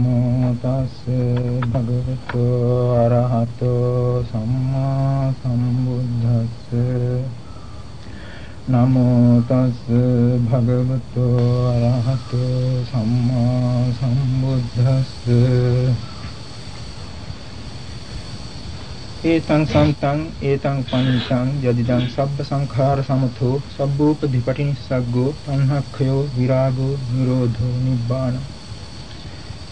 නමෝ තස් භගවතු අරහතෝ සම්මා සම්බුද්දස්ස නමෝ තස් භගවතු අරහතෝ සම්මා සම්බුද්දස්ස ඒතං සම්තං ඒතං පනිතං යදිදං සබ්බ සංඛාර සමතෝ සබ්බූපදීපටිනිස්සග්ගෝ තණ්හක්ඛයෝ විරාගෝ නිරෝධෝ නිබ්බාන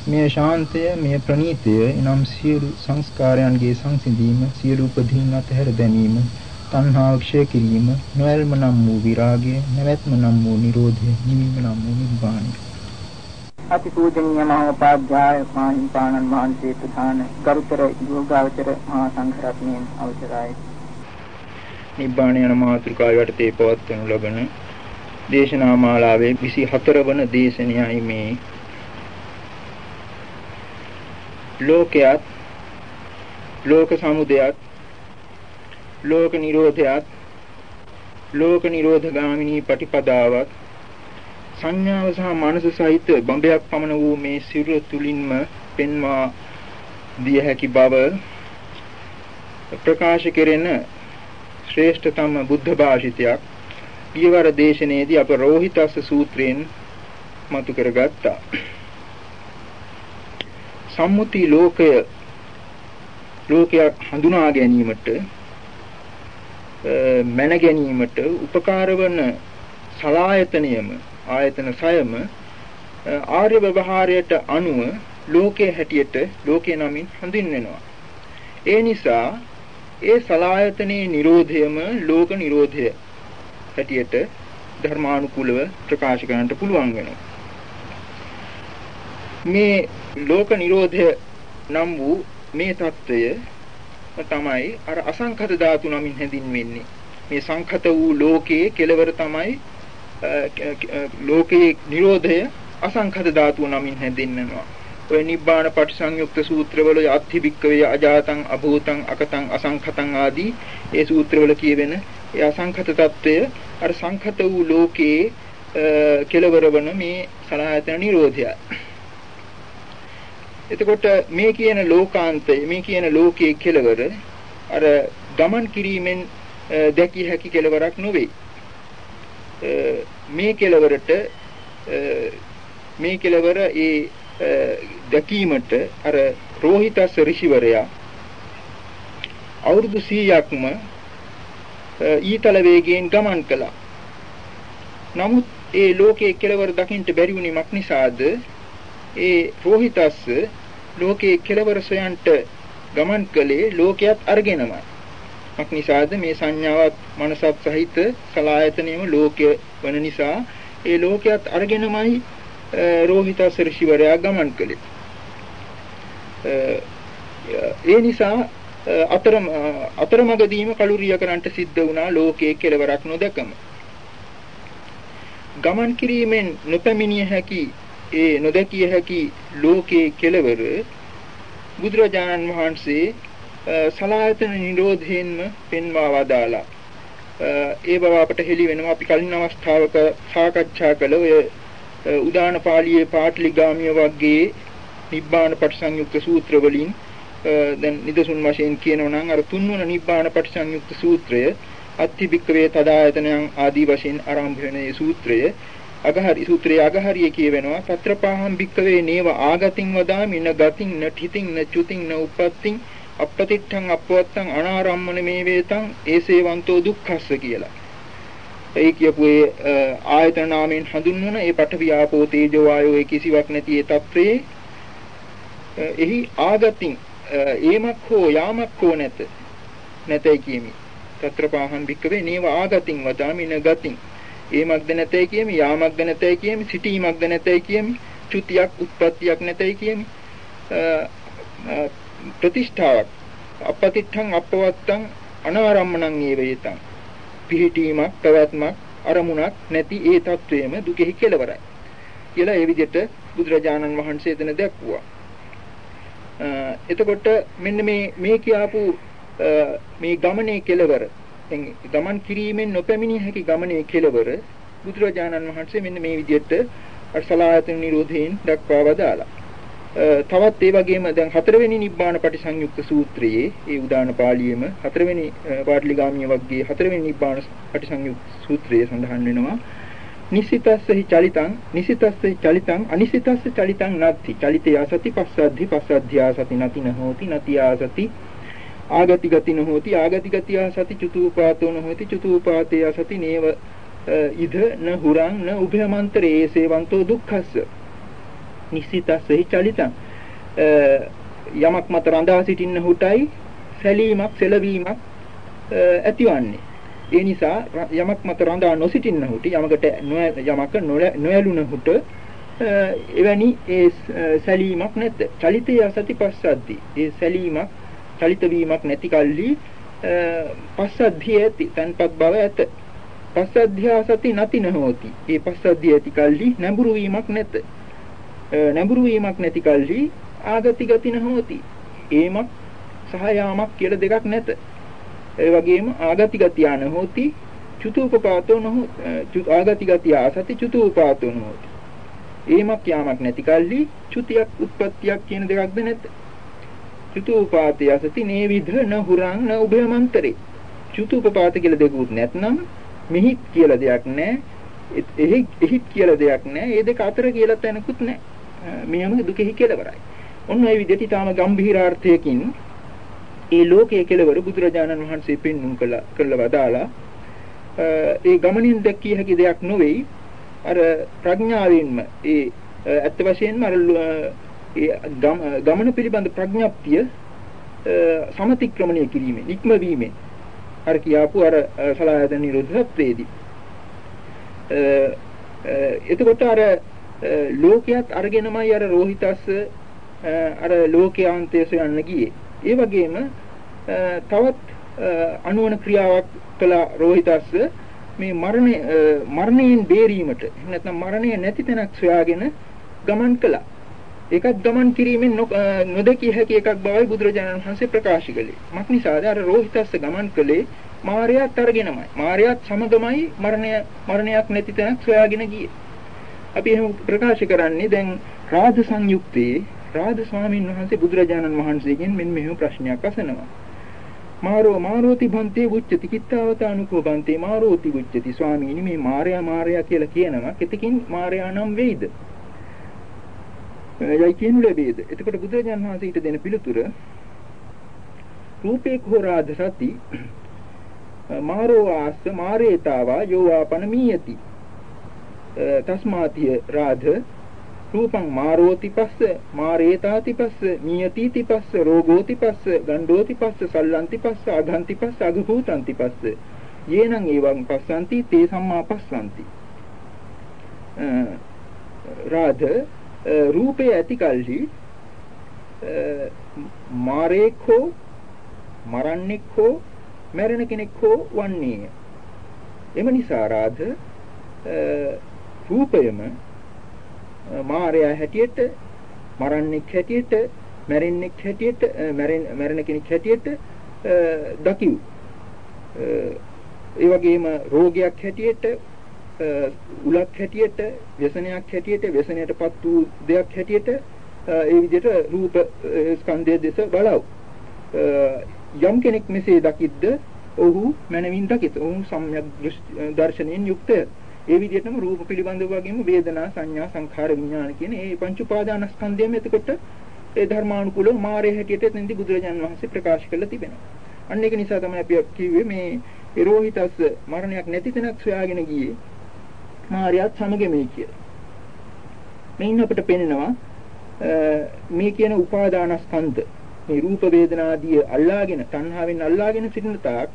මේ ශාන්තය මේ ප්‍රණීතය එනම් සියලු සංස්කාරයන්ගේ සංසිඳීම සියලු උපදීන් අතහැර දැමීම තණ්හාව ක්ෂය කිරීම නොයල්ම නම් වූ විරාගය නැවැත්ම නම් වූ නිරෝධය නිවීම නම් වූ නිබ්බානයි අති පූජනීය මහෝපාධ්‍යාය මාහිම්පාණන් වහන්සේ ප්‍රධාන ගරුතර යෝගාවචර මහා සංඝරත්නයන් අවසරයි. නිබ්බාණ යන මාතෘකාව යටතේ පවත්වනු ලබන දේශනා මාලාවේ 24 වන දේශනයයි මේ ලෝකයක් ලෝක සමුදයත් ලෝක නිරෝධයත් ලෝක නිරෝධ ගාමිනී පටිපදාවත් සංඥාව සහ මනස සහිත බඹයක් පමණ වූ මේ සිරුර තුලින්ම පෙන්වා දිය හැකි බව ප්‍රකාශ කෙරෙන ශ්‍රේෂ්ඨතම බුද්ධ භාෂිතයක් ඊවර දේශනයේදී අප රෝහිතස්ස සූත්‍රයෙන් මතු කරගත්තා. සම්මුති ලෝකය ලෝකයක් හඳුනා ගැනීමට මැන ගැනීමට උපකාර වන සලායතනියම ආයතන 6ම ආර්ය ව්‍යවහාරයට අනුව ලෝකයේ හැටියට ලෝකේ නමින් හඳුන්වනවා. ඒ නිසා ඒ සලායතනයේ Nirodhayම ලෝක Nirodhaය හැටියට ධර්මානුකූලව ප්‍රකාශ කරන්නට පුළුවන් වෙනවා. මේ ලෝක නිරෝධය නම් වූ මේ తত্ত্বය තමයි අර අසංඛත ධාතු නමින් හැඳින්වෙන්නේ. මේ සංඛත වූ ලෝකයේ කෙලවර තමයි ලෝකයේ නිරෝධය අසංඛත ධාතු නමින් හැඳින්වෙනවා. ඔය නිබ්බාන පටිසංයුක්ත සූත්‍රවල අත්ථිබික්කවේ අජාතං අභූතං අකතං අසංඛතං ආදී ඒ සූත්‍රවල කියවෙන ඒ අසංඛත తত্ত্বය අර සංඛත වූ ලෝකයේ කෙලවර වන මේ සලආයතන නිරෝධයයි. එතකොට මේ කියන ලෝකාන්තය මේ කියන ලෝකයේ කෙලවර අර ගමන් කිරීමෙන් දැකිය හැකි කෙලවරක් නොවේ. මේ කෙලවරට මේ කෙලවර ඒ දැකීමට අර රෝහිතස් ඍෂිවරයා අවුරුදු 100ක්ම ඊතල වේගයෙන් ගමන් කළා. නමුත් ඒ ලෝකයේ කෙලවර දකින්න බැරි වුණීමක් නිසාද ඒ රෝහිතස් ලෝකයේ කෙලවර සොයන්ට ගමන් කළේ ලෝකයක් අරගෙනමයි. මක් නිසාද මේ සංඥාවත් මනසත් සහිත සලායතනෙම ලෝකය වන නිසා ඒ ලෝකයක් අරගෙනමයි රෝහිතස් ඍෂිවරයා ගමන් කළේ. ඒ නිසා අතරම අතරමඟදීම කලුරිය කරන්ට සිද්ධ වුණා ලෝකයේ කෙලවරක් නොදකම. ගමන් කිරීමෙන් නොපැමිණිය හැකි ඒ නොදකිය හැකි ලෝකයේ කෙලවර බුදුරජාණන් වහන්සේ සලායතන නිරෝධයෙන්ම පෙන්වා වදාලා. ඒ බව අපට හෙළි වෙනවා. අපි කලින් අවස්ථාවක සාකච්ඡා කළ ඔය උදාන පාළියේ පාටලිගාමිය වර්ගයේ නිබ්බාන පටිසංයුක්ත සූත්‍ර වලින් දැන් නිදසුන් වශයෙන් කියනවා නම් අර තුන්වන නිබ්බාන පටිසංයුක්ත සූත්‍රය අත්තිබික්කවේ තදායතනයන් ආදී වශයෙන් ආරම්භ වෙන මේ සූත්‍රය අගහරි සූත්‍රයේ අගහරිය කියවෙනවා తත්‍රපාහම් භික්කවේ නේව ආගතින් වදාමි න ගතින් න ඨිතින් න චුතින් න උප්පත්තින් අපපතිට්ඨං අපවත්තං අනාරම්මන මේ වේතං ඒසේවන්තෝ දුක්ඛස්ස කියලා. ඒ කියපු ඒ ආයතන නාමයෙන් හඳුන්වන ඒ පඨවි ආපෝ තේජෝ වායෝ ඒ කිසිවක් නැති ඒ తත්‍රයේ එහි ආගතින් ඒමක් හෝ යාමක් හෝ නැත. නැතයි කියමි. తත්‍රපාහම් භික්කවේ නේව ආගතින් වදාමි න ගතින් ඒමක්ද නැතයි කියමි යාමක්ද නැතයි කියමි සිටීමක්ද නැතයි කියමි චුතියක් උත්පත්තියක් නැතයි කියමි. ප්‍රතිෂ්ඨාවක්. අපපතිත්තං අපවත්තං අනාරම්මණං ඒවේතං පිහිටීමක් පැවැත්මක් අරමුණක් නැති ඒ తත්වයේම දුකෙහි කෙලවරයි. කියලා ඒ විදිහට බුදුරජාණන් වහන්සේ එතන දැක්වුවා. එතකොට මෙන්න මේ මේ කියාපු මේ ගමනේ කෙලවර ගමන් කිරීමෙන් නොපැමිණිය හැකි ගමනේ කෙලවර බුදුරජාණන් වහන්සේ මෙන්න මේ විදිහට අර්සලායතන නිරෝධයෙන් දක්වා වදාලා. තවත් ඒ වගේම දැන් හතරවෙනි නිබ්බාන පටිසංයුක්ත සූත්‍රයේ ඒ උදාන පාළියේම හතරවෙනි පාටලිගාමීය වර්ගයේ හතරවෙනි නිබ්බාන පටිසංයුක්ත සූත්‍රයේ සඳහන් වෙනවා නිසිතස්සහි චලිතං නිසිතස්සහි චලිතං අනිසිතස්ස චලිතං නත්ති චලිතය සති පස්සද්ධි පස්සද්ධ්‍යා සති නති නහෝති නතියා සති ආගති ගති නොහෝති. ආගති ගතියා සති චුතූපාතෝ නොහෝති. චුතූපාතේ සති නේව ඉද න හුරං න උභයමන්තරේ. සේවන්තෝ දුක්ඛස්ස. නිසිතස්සෙහි චලිතං. යමක් මත රඳා සිටින්න හුටයි සැලීමක් සෙලවීමක් ඇතිවන්නේ. ඒ නිසා යමක් මත රඳා නොසිටින්න හුටි යමකට යමක නොයලුන හුට එවැනි ඒ සැලීමක් නැත. චලිතය සතිපස්සද්දි ඒ සැලීමක් චලිත වීමක් නැති කල්ලි පස්සද්ධිය ඇති තන්පත් බව ඇත පස්සද්ධ්‍යා සති නැති නොහොති ඒ පස්සද්ධිය ඇති කල්ලි නැඹුරු වීමක් නැත නැඹුරු වීමක් නැති කල්හි ආගති ගති නොහොති. ඒමක් සහ යාමක් කියලා දෙකක් නැත. ඒ වගේම ආගති ගති යනහොති චුතූපපාතෝ නොහොති. ආගති ගති ආසති චුතූපපාතෝ නොහොති. ඒමක් යාමක් නැති කල්හි චුතියක් උත්පත්තියක් කියන දෙකක්ද නැත. චුතූපාතය සති නේ විධ න හුරං න උභයමන්තරේ. චුතූපපාත කියලා දෙකුත් නැත්නම් මිහිත් කියලා දෙයක් නැහැ. එහි එහි කියලා දෙයක් නැහැ. ඒ දෙක අතර කියලා තැනකුත් නැහැ. මෙයම දුකෙහි කෙලවරයි. ඔන්න ඒ විදිහට ඊටාම ගැඹීරාර්ථයකින් ඒ ලෝකයේ කෙලවර බුදුරජාණන් වහන්සේ පෙන්눔 කළා කළා වදාලා ඒ ගමනින් දැක්කිය හැකි දෙයක් නොවේයි අර ප්‍රඥාවෙන්ම ඒ ඇත්ත වශයෙන්ම අර ඒ ගමන පිළිබඳ ප්‍රඥාප්තිය සමතික්‍රමණය කිරීමෙන් ඉක්මවීමෙන් අර කියාපු අර සලායතන නිරෝධ සත්‍යයේදී එතකොට අර ලෝකයක් අරගෙනමයි අර රෝහිතස්ස අර ලෝකයාන්තය සොයන්න ගියේ. ඒ වගේම තවත් අනුවන ක්‍රියාවක් කළ රෝහිතස්ස මේ මරණය මරණයෙන් බේරීමට නැත්නම් මරණය නැති තැනක් සොයාගෙන ගමන් කළා. ඒකත් ගමන් කිරීමෙන් නොදකිය හැකි එකක් බවයි බුදුරජාණන් වහන්සේ ප්‍රකාශ කළේ. මක් නිසාද අර රෝහිතස්ස ගමන් කළේ මාර්යාත් අරගෙනමයි. මාර්යාත් සමගමයි මරණය මරණයක් නැති තැනක් සොයාගෙන ගියේ. අපි එහෙම ප්‍රකාශ කරන්නේ දැන් රාජ සංයුක්තයේ රාජ ස්වාමීන් වහන්සේ බුදුරජාණන් වහන්සේගෙන් මෙන්න මෙහෙම ප්‍රශ්නයක් අසනවා. මාරෝ මාරෝති භන්තේ උච්චති කිත්තවත අනුකෝ භන්තේ මාරෝති උච්චති ස්වාමීනි මේ මාර්යා මාර්යා කියලා කියනවා කෙතකින් මාර්යා නම් වෙයිද? යයි කියනු ලැබේද? එතකොට බුදුරජාණන් වහන්සේ ඊට දෙන පිළිතුර රූපේ කෝරාද සති මාරෝ ආස්ස මාරේතාවා යෝවාපන මීයති තස්මාතිය රාධ රූපං මාරෝති පස්ස මාරේතාති පස්ස නියතිති පස්ස රෝගෝති පස්ස ගණ්ඩෝති පස්ස සල්ලන්ති පස්ස අඝන්ති පස්ස අගභූතන්ති පස්ස. යේනං එවං පස්සන්ති තේ සම්මා පස්සන්ති. රාධ රූපේ ඇති කල්හි මාරේක් හෝ මරන්නෙක් හෝ මැරෙන කෙනෙක් හෝ වන්නේය. එම නිසා රාධ රූපයම මායя හැටියට මරන්නෙක් හැටියට මැරෙන්නෙක් හැටියට මැරෙන කෙනෙක් හැටියට දකිව්. ඒ වගේම රෝගයක් හැටියට උලක් හැටියට ව්‍යසනයක් හැටියට ව්‍යසනයටපත් වූ දෙයක් හැටියට ඒ විදිහට රූප ස්කන්ධය දෙස බලව යම් කෙනෙක් මෙසේ දකිද්ද ඔහු මනමින් දකිත ඔහු සම්‍යක් දර්ශනයෙන් යුක්තය ඒ විදිහටම රූප පිළිබඳව වගේම වේදනා සංඥා සංඛාර විඥාන කියන මේ පංච උපාදානස්කන්ධයම එතකොට ඒ ධර්මානුකූලව මායя හැටියට එතනදී බුදුරජාණන් වහන්සේ ප්‍රකාශ කරලා තිබෙනවා. අන්න ඒක නිසා තමයි අපි කිව්වේ මේ රෝහිතස් මරණයක් නැති තැනක් සොයාගෙන ගියේ මායයත් සමගමයි කියලා. මෙයින් අපිට පේනවා මේ කියන උපාදානස්කන්ධ මේ රූප වේදනාදී අල්ලාගෙන තණ්හාවෙන් අල්ලාගෙන සිටින තාක්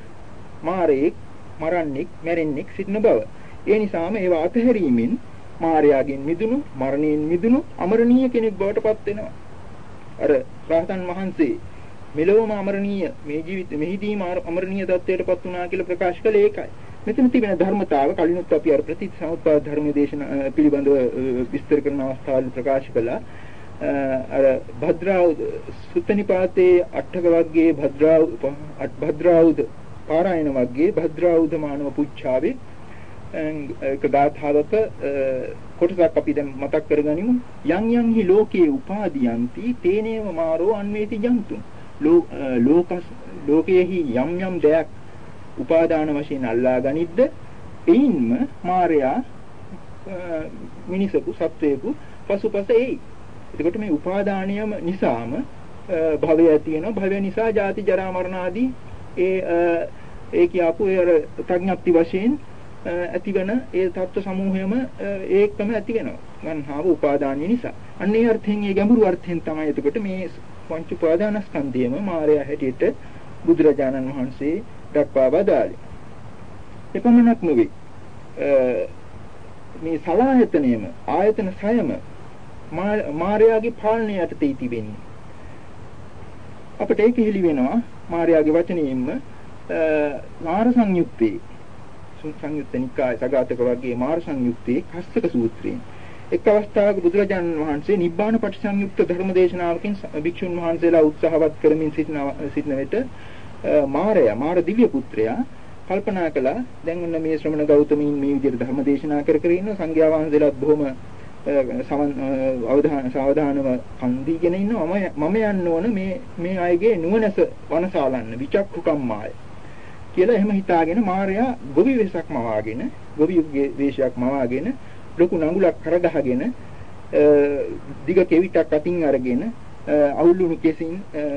මාරේක් මරන්නෙක් මැරෙන්නෙක් සිටින බව. ඒ නිසාම ඒවා අතහැරීමෙන් මායාවෙන් මිදුණු මරණයෙන් මිදුණු අමරණීය කෙනෙක් බවට පත් වෙනවා. අර රහතන් වහන්සේ මෙලොවම අමරණීය මේ ජීවිත මෙහිදීම අමරණීය தත්වයට පත් වුණා කියලා ප්‍රකාශ කළේ ඒකයි. මෙතන තිබෙන ධර්මතාව කලිනුත් අපි අර ප්‍රතිසමුප්පාද ධර්ම දේශන පිළිබඳව විස්තර කරන අවස්ථාවල ප්‍රකාශ කළා. අර භද්‍රාවුද සුත්තනිපාතේ අටක වර්ගයේ භද්‍රාවු භද්‍රාවුද පාරායන වර්ගයේ භද්‍රාවුද මානව පුච්ඡාවේ එක ගාථාවක කොටසක් අපි දැන් මතක් කරගනිමු යම් යම් හි ලෝකේ උපාදීයන්ති තේනේව මාරෝ අන්වේති ජන්තුන් ලෝකස් ලෝකයේහි යම් යම් දෙයක් උපාදාන වශයෙන් අල්ලා ගනිද්ද එයින්ම මායයා මිනිසකු සත්වයෙකු පසුපස එයි. එතකොට මේ උපාදානියම නිසාම භවය තියෙනවා. භවය නිසා ජාති ජරා මරණ ආදී ඒ ඒ කියපු ඒ අර ප්‍රඥප්ති වශයෙන් ඇතිවන ඒ தত্ত্ব සමූහයම ඒකම ඇති වෙනවා. ගන්නාව උපාදානිය නිසා. අන්න ඒ අර්ථයෙන් ඒ ගැඹුරු අර්ථයෙන් තමයි එතකොට මේ පංච උපාදානස්කන්ධයම මායя හැටියට බුදුරජාණන් වහන්සේ දක්වා වදාළේ. එපමණක් නෙවෙයි. මේ සලායතනයම ආයතන සයම මායාගේ පාලනය යටතේ තිබෙන්නේ. අපිට ඒක හිලි වෙනවා මායාගේ වචනයෙන්ම මාර සංයුත්තේ සංයුත්ත නිකාය සගතක වර්ගයේ මාර සංයුත්තේ කස්සක සූත්‍රයෙන් එක් අවස්ථාවක බුදුරජාණන් වහන්සේ නිබ්බාන පටිසංයුක්ත ධර්ම දේශනාවකින් භික්ෂුන් වහන්සේලා උත්සාහවත් කරමින් සිටින සිටින විට මාරයා මාර දිව්‍ය පුත්‍රයා කල්පනා කළා දැන් ඔන්න මේ ශ්‍රමණ ගෞතමීන් මේ විදිහට ධර්ම දේශනා කර කර ඉන්න සංඝයා වහන්සේලාත් බොහොම සමන් අවධාන සාවධානව කන් දීගෙන ඉන්නවා. මම මම යන්න ඕන මේ මේ අයගේ නුවණස වනසාලන්න. විචක්කුකම්මාය කියලා එහෙම හිතාගෙන මාර්යා ගොවි වෙසක් මවාගෙන ගොවිගේ වේශයක් මවාගෙන ලොකු නඟුලක් කරගහගෙන දිග කෙවිතක් අතින් අරගෙන අවුලුණු කෙසින්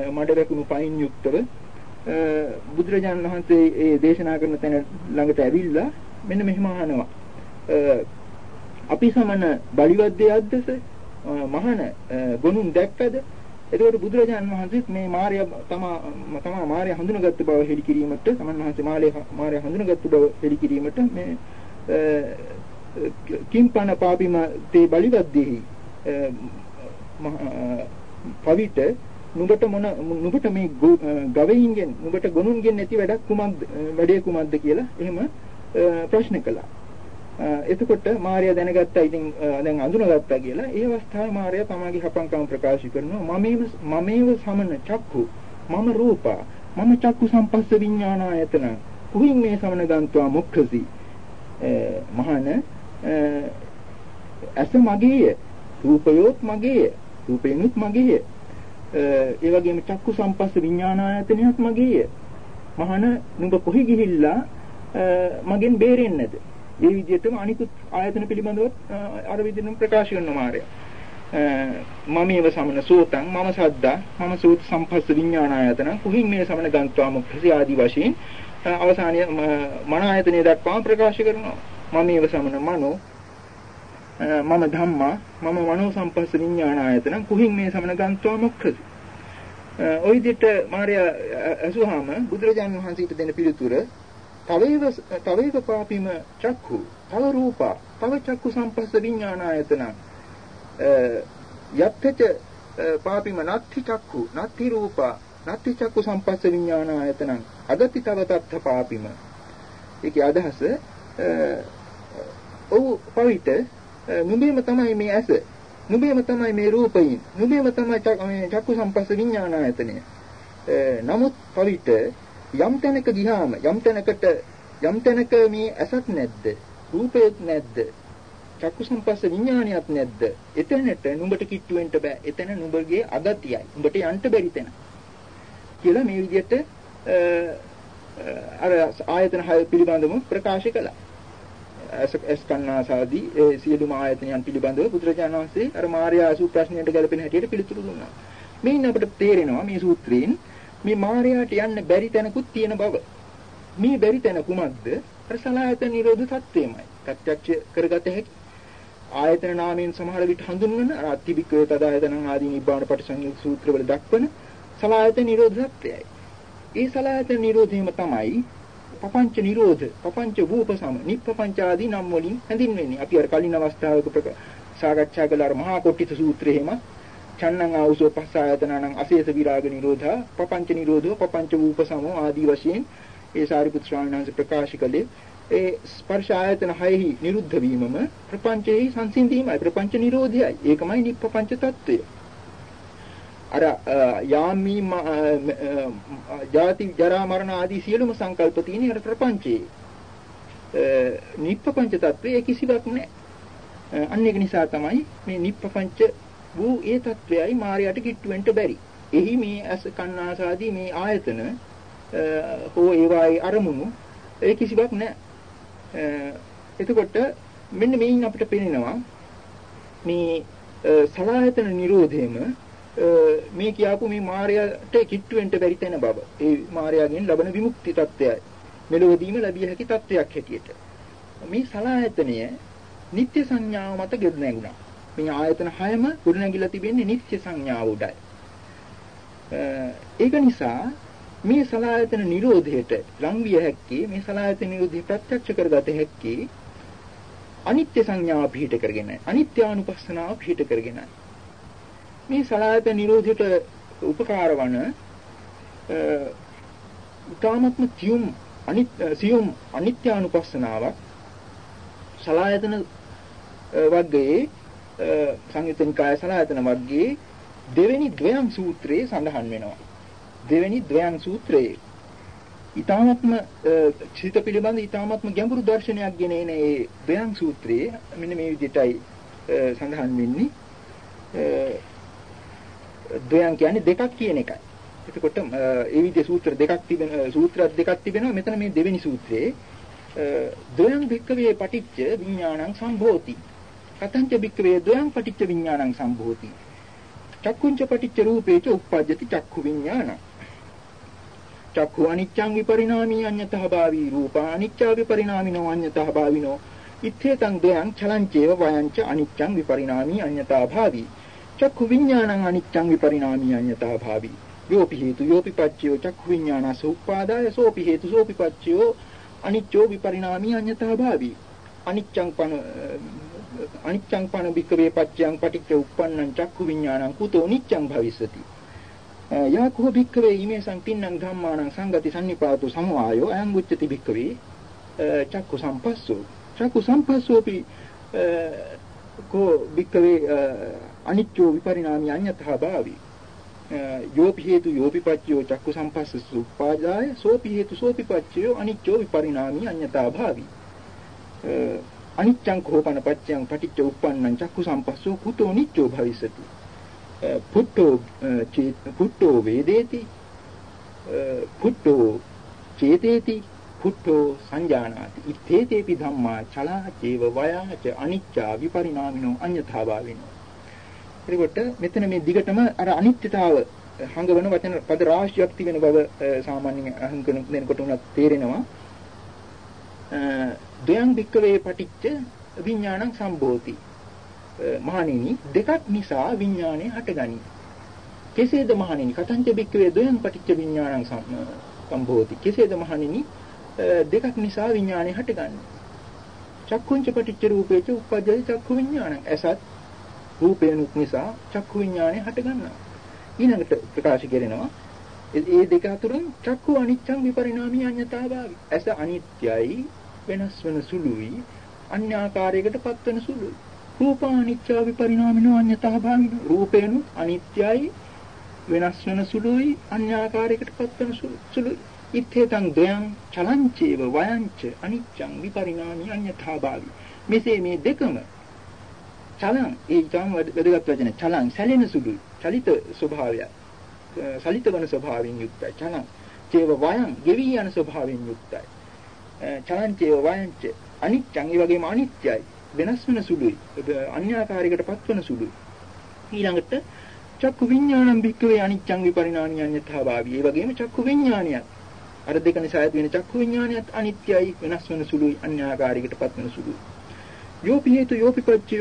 මඩ වැකුණු පයින් යුක්තව බුදුරජාණන් වහන්සේ ඒ දේශනා කරන තැන ළඟට ඇවිල්ලා මෙන්න මෙහෙම අහනවා. අපි සමන බලිවද්දයක්දස මහාන ගොනුන් දැක්කද? එතකොට බුදුරජාණන් වහන්සේත් මේ මාර්ය තමා තමා මාර්ය හඳුනගත්තු බව හෙළි කිරීමට සමන් වහන්සේ මාර්ය මාර්ය හඳුනගත්තු බව හෙළි කිරීමට මේ කිම්පන පාපිම තේ බලිවද්දෙහි පවිත නුඹට මොන නුඹට මේ ගවයින්ගෙන් නුඹට ගොනුන්ගෙන් නැති වැඩක් කුමක්ද වැඩේ කුමක්ද කියලා එහෙම ප්‍රශ්න කළා. එතකොට මාර්යා දැනගත්තා ඉතින් දැන් අඳුනගත්තා කියලා. ඒ අවස්ථාවේ මාර්යා තමගේ හපංකම ප්‍රකාශ කරනවා. මමේව මමේව සමන චක්කු මම රූපා මම චක්කු සම්පස්ස විඥානායතන කුහින් මේ සමන ගන්නවා මුක්ඛසි. මහාන ඇස මගේය. රූපයොත් මගේය. රූපෙනුත් මගේය. ඒ වගේම චක්කු සම්පස්ස විඥානායතනයත් මගේය මහාන නුඹ කොහි ගිහිල්ලා මගෙන් බේරෙන්නේ නැද ඒ විදිහටම අනිකුත් ආයතන පිළිබඳව අර විදිහටම ප්‍රකාශ කරන මාර්ය. මම ඒව සමන සෝතං මම සද්දා මම සෝත සම්පස්ස විඥානායතන කුහින් මේ සමන ගන්නවා මුක්ඛසි ආදී වශයෙන් අවසානයේ මන ආයතනය දක්වාම ප්‍රකාශ කරනවා. මම ඒව සමන මනෝ මම ධම්මා මම මනෝ සම්පස්ස විඥානායතන කුහින් මේ සමන ගන්නවා මුක්ඛසි. ඔය විදිහට මාර්යා අසුහාම බුදුරජාණන් වහන්සේට දෙන පිළිතුර තවේව තවේව පාපිම චක්ඛු තව රූපා තව චක්ඛු සම්පස්ස විඥානායතන යත්තච පාපිම නත්ති චක්ඛු නත්ති රූපා නත්ති චක්ඛු සම්පස්ස විඥානායතන අගති තව තත්ත පාපිම ඒකේ අදහස ඔව් පවිත නුඹේම තමයි මේ ඇස නුඹේම තමයි මේ රූපයින් නුඹේම තමයි චක්කු සම්පස්ස විඥානායතනය නමුත් පවිත යම් තැනක ගියාම යම් තැනකට යම් තැනක මේ ඇසක් නැද්ද රූපයක් නැද්ද චක්කු සම්පස්ස විඥානියක් නැද්ද එතනට නුඹට කිට්ටු වෙන්න බෑ එතන නුඹගේ අගතියයි නුඹට යන්න බැරි තැන කියලා මේ විදිහට අර ආයතන හය පිළිබඳව ප්‍රකාශ කළා එස් කන්නාසාදී ඒ සියලුම ආයතනයන් පිළිබඳව බුදුරජාණන් වහන්සේ අර මාර්යා අසු ප්‍රශ්නයට ගැලපෙන හැටියට පිළිතුරු දුන්නා. මේින් අපිට තේරෙනවා මේ සූත්‍රයෙන් මේ මායයට යන්න බැරි තැනකුත් තියෙන බව. මේ බැරි තැන කුමක්ද? අර සලආයතන නිරෝධ තත්වයමයි. ප්‍රත්‍යක්ෂ කරගත හැකි. ආයතන නාමයෙන් සමහර විට හඳුන්වන අර අතිබික්කේ තදායතන ආදී නිබ්බාන පටිසංයුත් සූත්‍රවල දක්වන සලආයතන නිරෝධ තත්වයයි. ඒ සලආයතන නිරෝධයම තමයි පపంచ නිරෝධ, පపంచ භූපසම, නිප්පපංච ආදී නම් වලින් හැඳින්වෙන්නේ. අපි අර කලින් අවස්ථාවක සාකච්ඡා කළ අර මහා කොට්ටිත සූත්‍රයේ හිම චන්නං ආවුසෝ පස්සායතනං අශේෂ විරාග නිරෝධා, පపంచ නිරෝධෝ, පపంచ භූපසම ආදී වශයෙන් ඒ සාරිපුත් ස්වාමීන් වහන්සේ ප්‍රකාශ කළේ. ඒ ස්පර්ශ ආයතන හයෙහි නිරුද්ධ වීමම ප්‍රපංචයේ සංසිඳීමයි ප්‍රපංච නිරෝධයයි. ඒකමයි නිප්පංච తত্ত্বය අර යාමි ජාති ජරා මරණ ආදී සියලුම සංකල්ප තියෙන අර ප්‍රපංචේ නිප්පංච తත්වයේ කිසිවක් නැහැ. අන්න ඒක නිසා තමයි මේ නිප්පංච වූ ඒ తත්වයයි මායයට කිට්ටු වෙන්න බැරි. එහි මේ අස කන්නාසාදී මේ ආයතන හෝ ඒවායි අරමුණු ඒ කිසිවක් නැහැ. එතකොට මෙන්න මේන් අපිට පේනවා මේ සලායතන නිරෝධයම මේ කියාපු මේ මායයට කිට්ටු වෙන්න බැරි තැන බව. ඒ මායයෙන් ලබන විමුක්ති తත්වයයි. මෙලොවදීම ලැබිය හැකි තත්වයක් හැටියට. මේ සලායතනය නිත්‍ය සංඥාව මත ගෙඩ නැගුණා. මේ ආයතන හයම ගොඩ නැගිලා තිබෙන්නේ නිත්‍ය සංඥාව උඩයි. ඒක නිසා මේ සලායතන නිරෝධයට ලං විය හැක්කේ මේ සලායතන නිරෝධය ප්‍රත්‍යක්ෂ කරගත හැක්කේ අනිත්‍ය සංඥාව පිහිට කරගෙන අනිත්‍යානුපස්සනාව පිහිට කරගෙන මේ සලායත නිරෝධයට උපකාර වන ඊ타මත්ම තියුම් අනිත් සියුම් අනිත්‍යානුපස්සනාවක් සලායතන වර්ගයේ සංයුතනිකාය සලායතන වර්ගයේ දෙවෙනි ද්වයං සූත්‍රයේ සඳහන් වෙනවා. දෙවෙනි ද්වයං සූත්‍රයේ ඊ타මත්ම චිත පිළිබඳ ඊ타මත්ම ගැඹුරු දර්ශනයක් ගෙන එන ඒ ද්වයං සූත්‍රයේ මෙන්න මේ විදිහටයි සඳහන් වෙන්නේ. ද්වයං කියන්නේ දෙකක් කියන එකයි. එතකොට ඒ විදිහේ සූත්‍ර දෙකක් තිබෙන සූත්‍ර දෙකක් තිබෙනවා. මෙතන මේ දෙවෙනි සූත්‍රයේ ද්වයං භික්කවේ පටිච්ච විඥානං සම්භෝති. කතංච භික්කවේ ද්වයං පටිච්ච විඥානං සම්භෝති. චක්කුංච පටිච්ච රූපේච උප්පජ්ජති චක්ඛු විඥාන. චක්ඛු අනිච්ඡං විපරිණාමී අඤ්ඤතහ භාවී රූපා අනිච්චා විපරිණාමිනෝ අඤ්ඤතහ භාවිනෝ ඉත්තේතං ද්වයං චලංචේව වයංච අනිච්ඡං විපරිණාමී අඤ්ඤතා භාවී චක්ඛු විඥානං අනිච්ඡං විපරිණාමී අඤ්ඤතා භාවී. යෝපි හේතු යෝපි පච්චයෝ චක්ඛු විඥානස උපාදාය සෝපි හේතු සෝපි පච්චයෝ අනිච්චෝ විපරිණාමී අඤ්ඤතා භාවී. අනිච්ඡං පන අනිච්ඡං පන බික්කවේ පච්චයන් පටිච්ච උප්පන්නං චක්ඛු විඥානං කුතෝ නිච්ඡං භවිස්සති. යාකෝ බික්කවේ ීමේ සංකින්නං ධම්මානං සංගති සම්නිපාතෝ සමවායෝ අයං උච්චති බික්කවේ චක්ඛු සම්පස්සෝ. චක්ඛු සම්පස්සෝපි කෝ බික්කවේ අනිච්චෝ විපරිණාමී අඤ්ඤතහ භාවී. යෝපි හේතු යෝපි පච්චයෝ චක්කු සම්පස්සස උපාදාය සෝපි හේතු සෝපි පච්චයෝ අනිච්චෝ විපරිණාමී අඤ්ඤතා භාවි. අනිච්ඡං කෝපන පච්චයන් පටිච්ච උප්පන්නං චක්කු සම්පස්සෝ කුතෝ නිච්චෝ භවිසති. පුට්ටෝ පුට්ටෝ වේදේති. පුට්ටෝ චේතේති. පුට්ටෝ සංජානාති. ඉත්තේතේපි ධම්මා චලා චේව වයාච අනිච්චා විපරිණාමිනෝ අඤ්ඤතා භාවිනෝ. එතකොට මෙතන මේ දිගටම අර අනිත්‍යතාව හංගවන වචන පද රාශියක් තිබෙන බව සාමාන්‍යයෙන් අහං කරන දෙනකොට උනත් තේරෙනවා. දයන් වික්කවේ පටිච්ච විඥානං සම්භෝති. මහණෙනි දෙකක් නිසා විඥානය හටගනී. කෙසේද මහණෙනි කතංච වික්කවේ දයන් පටිච්ච විඥානං සම්භෝති. කෙසේද මහණෙනි දෙකක් නිසා විඥානය හටගන්නේ. චක්කුංච පටිච්ච රූපේච උප්පජ්ජති චක්කු විඥානං. එසත් රූපේනුත් නිසා චක්කු විඥානය හට ගන්නවා. ඊළඟට ප්‍රකාශ කරනවා ඒ දෙක අතුරින් චක්කු අනිච්චං විපරිණාමී අඤ්ඤතාභාවි. ඇස අනිත්‍යයි වෙනස් වෙන සුළුයි අන්‍ය ආකාරයකට පත්වෙන සුළුයි. රූප අනිච්ච විපරිණාමිනෝ අඤ්ඤතාභාවි. රූපේනුත් අනිත්‍යයි වෙනස් වෙන සුළුයි අන්‍ය ආකාරයකට පත්වෙන සුළුයි. ඉත්තේතං දයං චලංචේව වයංච අනිච්චං විපරිණාමී අඤ්ඤතාභාවි. මෙසේ මේ දෙකම චලං ඒ ඊටම වැදගත් වචන චලං සැලෙන සුළුයි චලිත ස්වභාවය සලිත වන ස්වභාවයෙන් යුක්තයි. චලං චේව වයං ගෙවි යන ස්වභාවයෙන් යුක්තයි. චලං චේව වයංච අනිච්චං ඒ වගේම අනිත්‍යයි. වෙනස් වෙන සුළුයි. අන්‍යාකාරයකට පත්වන සුළුයි. ඊළඟට චක්කු විඥානං භික්කවේ අනිච්චං විපරිණාමී අඤ්ඤතා භාවී ඒ වගේම චක්කු විඥානියත්. අර දෙක නිසා ඇති වෙන චක්කු විඥානියත් අනිත්‍යයි වෙනස් වෙන සුළුයි අන්‍යාකාරයකට පත්වන සුළුයි. යෝපි හේතු යෝපි පච්චය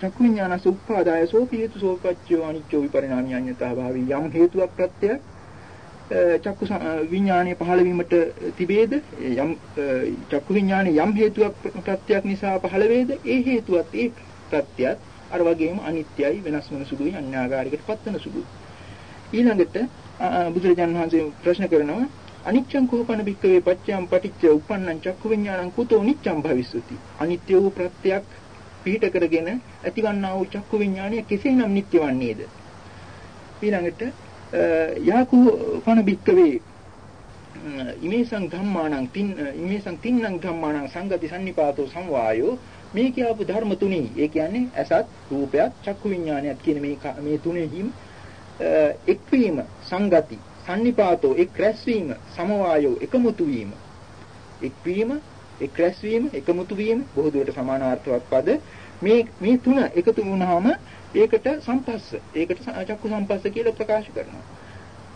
චක්කු විඥානස උප්පාදාය සෝපි හේතු සෝපච්චය අනිච්චෝ විපරිණාමී අඤ්ඤතා භාවී යම් හේතුවක් ප්‍රත්‍යක් චක්කු විඥානයේ පහළ වීමට තිබේද? යම් චක්කු විඥානයේ යම් හේතුවක් ප්‍රත්‍යක් නිසා පහළ වේද? ඒ හේතුවත් ඒ ප්‍රත්‍යත් අර වගේම අනිත්‍යයි වෙනස් වෙන සුළුයි අන්‍යාකාරයකට පත්වන සුළුයි. ඊළඟට බුදුරජාණන් වහන්සේ ප්‍රශ්න කරනවා අනිච්චං කෝපන බික්කවේ පච්චයන් පටිච්ච උපන්නං චක්කු විඥානං kuto නිච්ඡං භවිස්සති. අනිත්‍ය වූ ප්‍රත්‍යක් පිහිට කරගෙන ඇතිවන්නා වූ චක්කු විඥානය කෙසේනම් නිට්ටය වන්නේද ඊළඟට යාකු කන බික්කවේ ඉමේසං ධම්මාණං තින් ඉමේසං තින්නම් ධම්මාණං සංගති සම්නිපාතෝ සංවායෝ. මේ කියපු ධර්ම තුනේ ඒ කියන්නේ ඇසත් රූපයත් චක්කු විඥානයත් කියන මේ මේ තුනේහිම එක්වීම සංගති. සම්නිපාතෝ එක් රැස්වීම සමවායෝ එකමුතු වීම එක්වීම එක් රැස්වීම එකමුතු වීම බොහෝ දුරට සමානාර්ථවත් පද මේ මේ තුන එකතු වුණාම ඒකට සම්පස්ස ඒකට චක්කු සම්පස්ස කියලා ප්‍රකාශ කරනවා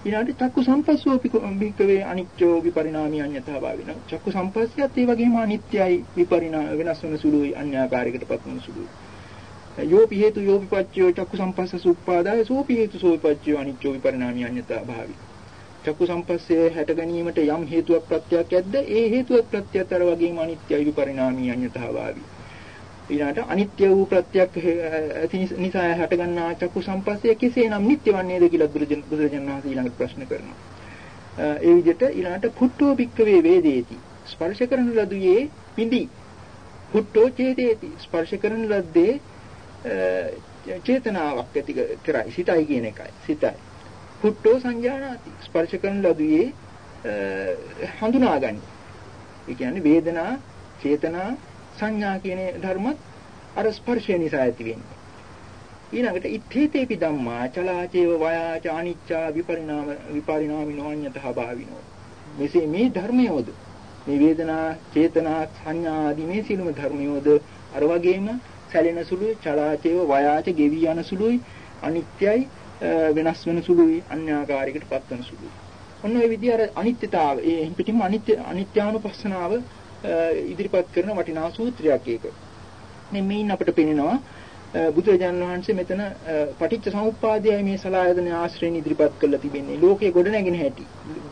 ඊළඟට චක්කු සම්පස්සෝ භික්කවේ අනිත්‍යෝ විපරිණාමී අඤ්ඤතා භාවින චක්කු සම්පස්සයත් ඒ වගේම අනිත්‍යයි විපරිණාම වෙනස් වෙන සුළුයි අන්‍යාකාරයකටපත් වෙන සුළුයි යෝපි හේතු යෝපි පච්චයෝ චක්කු සම්පස්ස සුප්පාදාය සෝපි හේතු සෝපි පච්චයෝ අනිත්‍යෝ විපරිණාමී අඤ්ඤතා භාවි චක්කු සම්පස්සේ හැට ගැනීමට යම් හේතුවක් ප්‍රත්‍යක් ඇද්ද ඒ හේතුවක් ප්‍රත්‍යත් අර වගේම අනිත්‍යයි විපරිණාමී අඤ්ඤතා භාවි ඊළාට අනිත්‍ය වූ ප්‍රත්‍යක් නිසා හට ගන්නා චක්කු සම්පස්සේ කෙසේනම් නිට්ටය වන්නේද කියලා බුදුරජාණන් වහන්සේ ඊළඟට ප්‍රශ්න කරනවා. ඒ විදිහට ඊළාට පුට්ටෝ භික්කවේ වේදේති. ස්පර්ශ කරන ලදුවේ පිඳි. පුට්ටෝ චේතේති. ස්පර්ශ කරන ලද්දේ චේතනාවක් ඇති කරයි. සිතයි කියන එකයි. සිතයි. පුට්ටෝ සංජානාති. ස්පර්ශ කරන ලදුවේ හඳුනාගනි. ඒ කියන්නේ වේදනා, චේතනා සංඥා කියන ධර්මත් අර ස්පර්ශය නිසා ඇති වෙන්නේ. ඊළඟට ඉත්තේතේපි ධම්මා චලාචේව වයාච අනිච්චා විපරිණාම විපරිණාමිනෝ අඤ්ඤතහ භාවිනෝ. මෙසේ මේ ධර්මයෝද මේ වේදනා, චේතනා, සංඥා ආදී මේ සියලුම ධර්මයෝද අර වගේම සැලෙන සුළුයි, චලාචේව වයාච ගෙවි යන සුළුයි, අනිත්‍යයි වෙනස් වෙන සුළුයි, අන්‍යාකාරයකට පත්වන සුළුයි. ඔන්න ඔය විදිහ අර අනිත්‍යතාව, ඒ පිටින්ම අනිත්‍ය අනිත්‍යානුපස්සනාව ඉදිරිපත් කරන වටිනා සූත්‍රයක් ඒක. මේ මේන් අපිට පෙනෙනවා බුදුරජාණන් වහන්සේ මෙතන පටිච්ච සමුප්පාදයයි මේ සලායතන ආශ්‍රයෙන් ඉදිරිපත් කරලා තිබෙන්නේ. ලෝකයේ ගොඩ නැගෙන හැටි.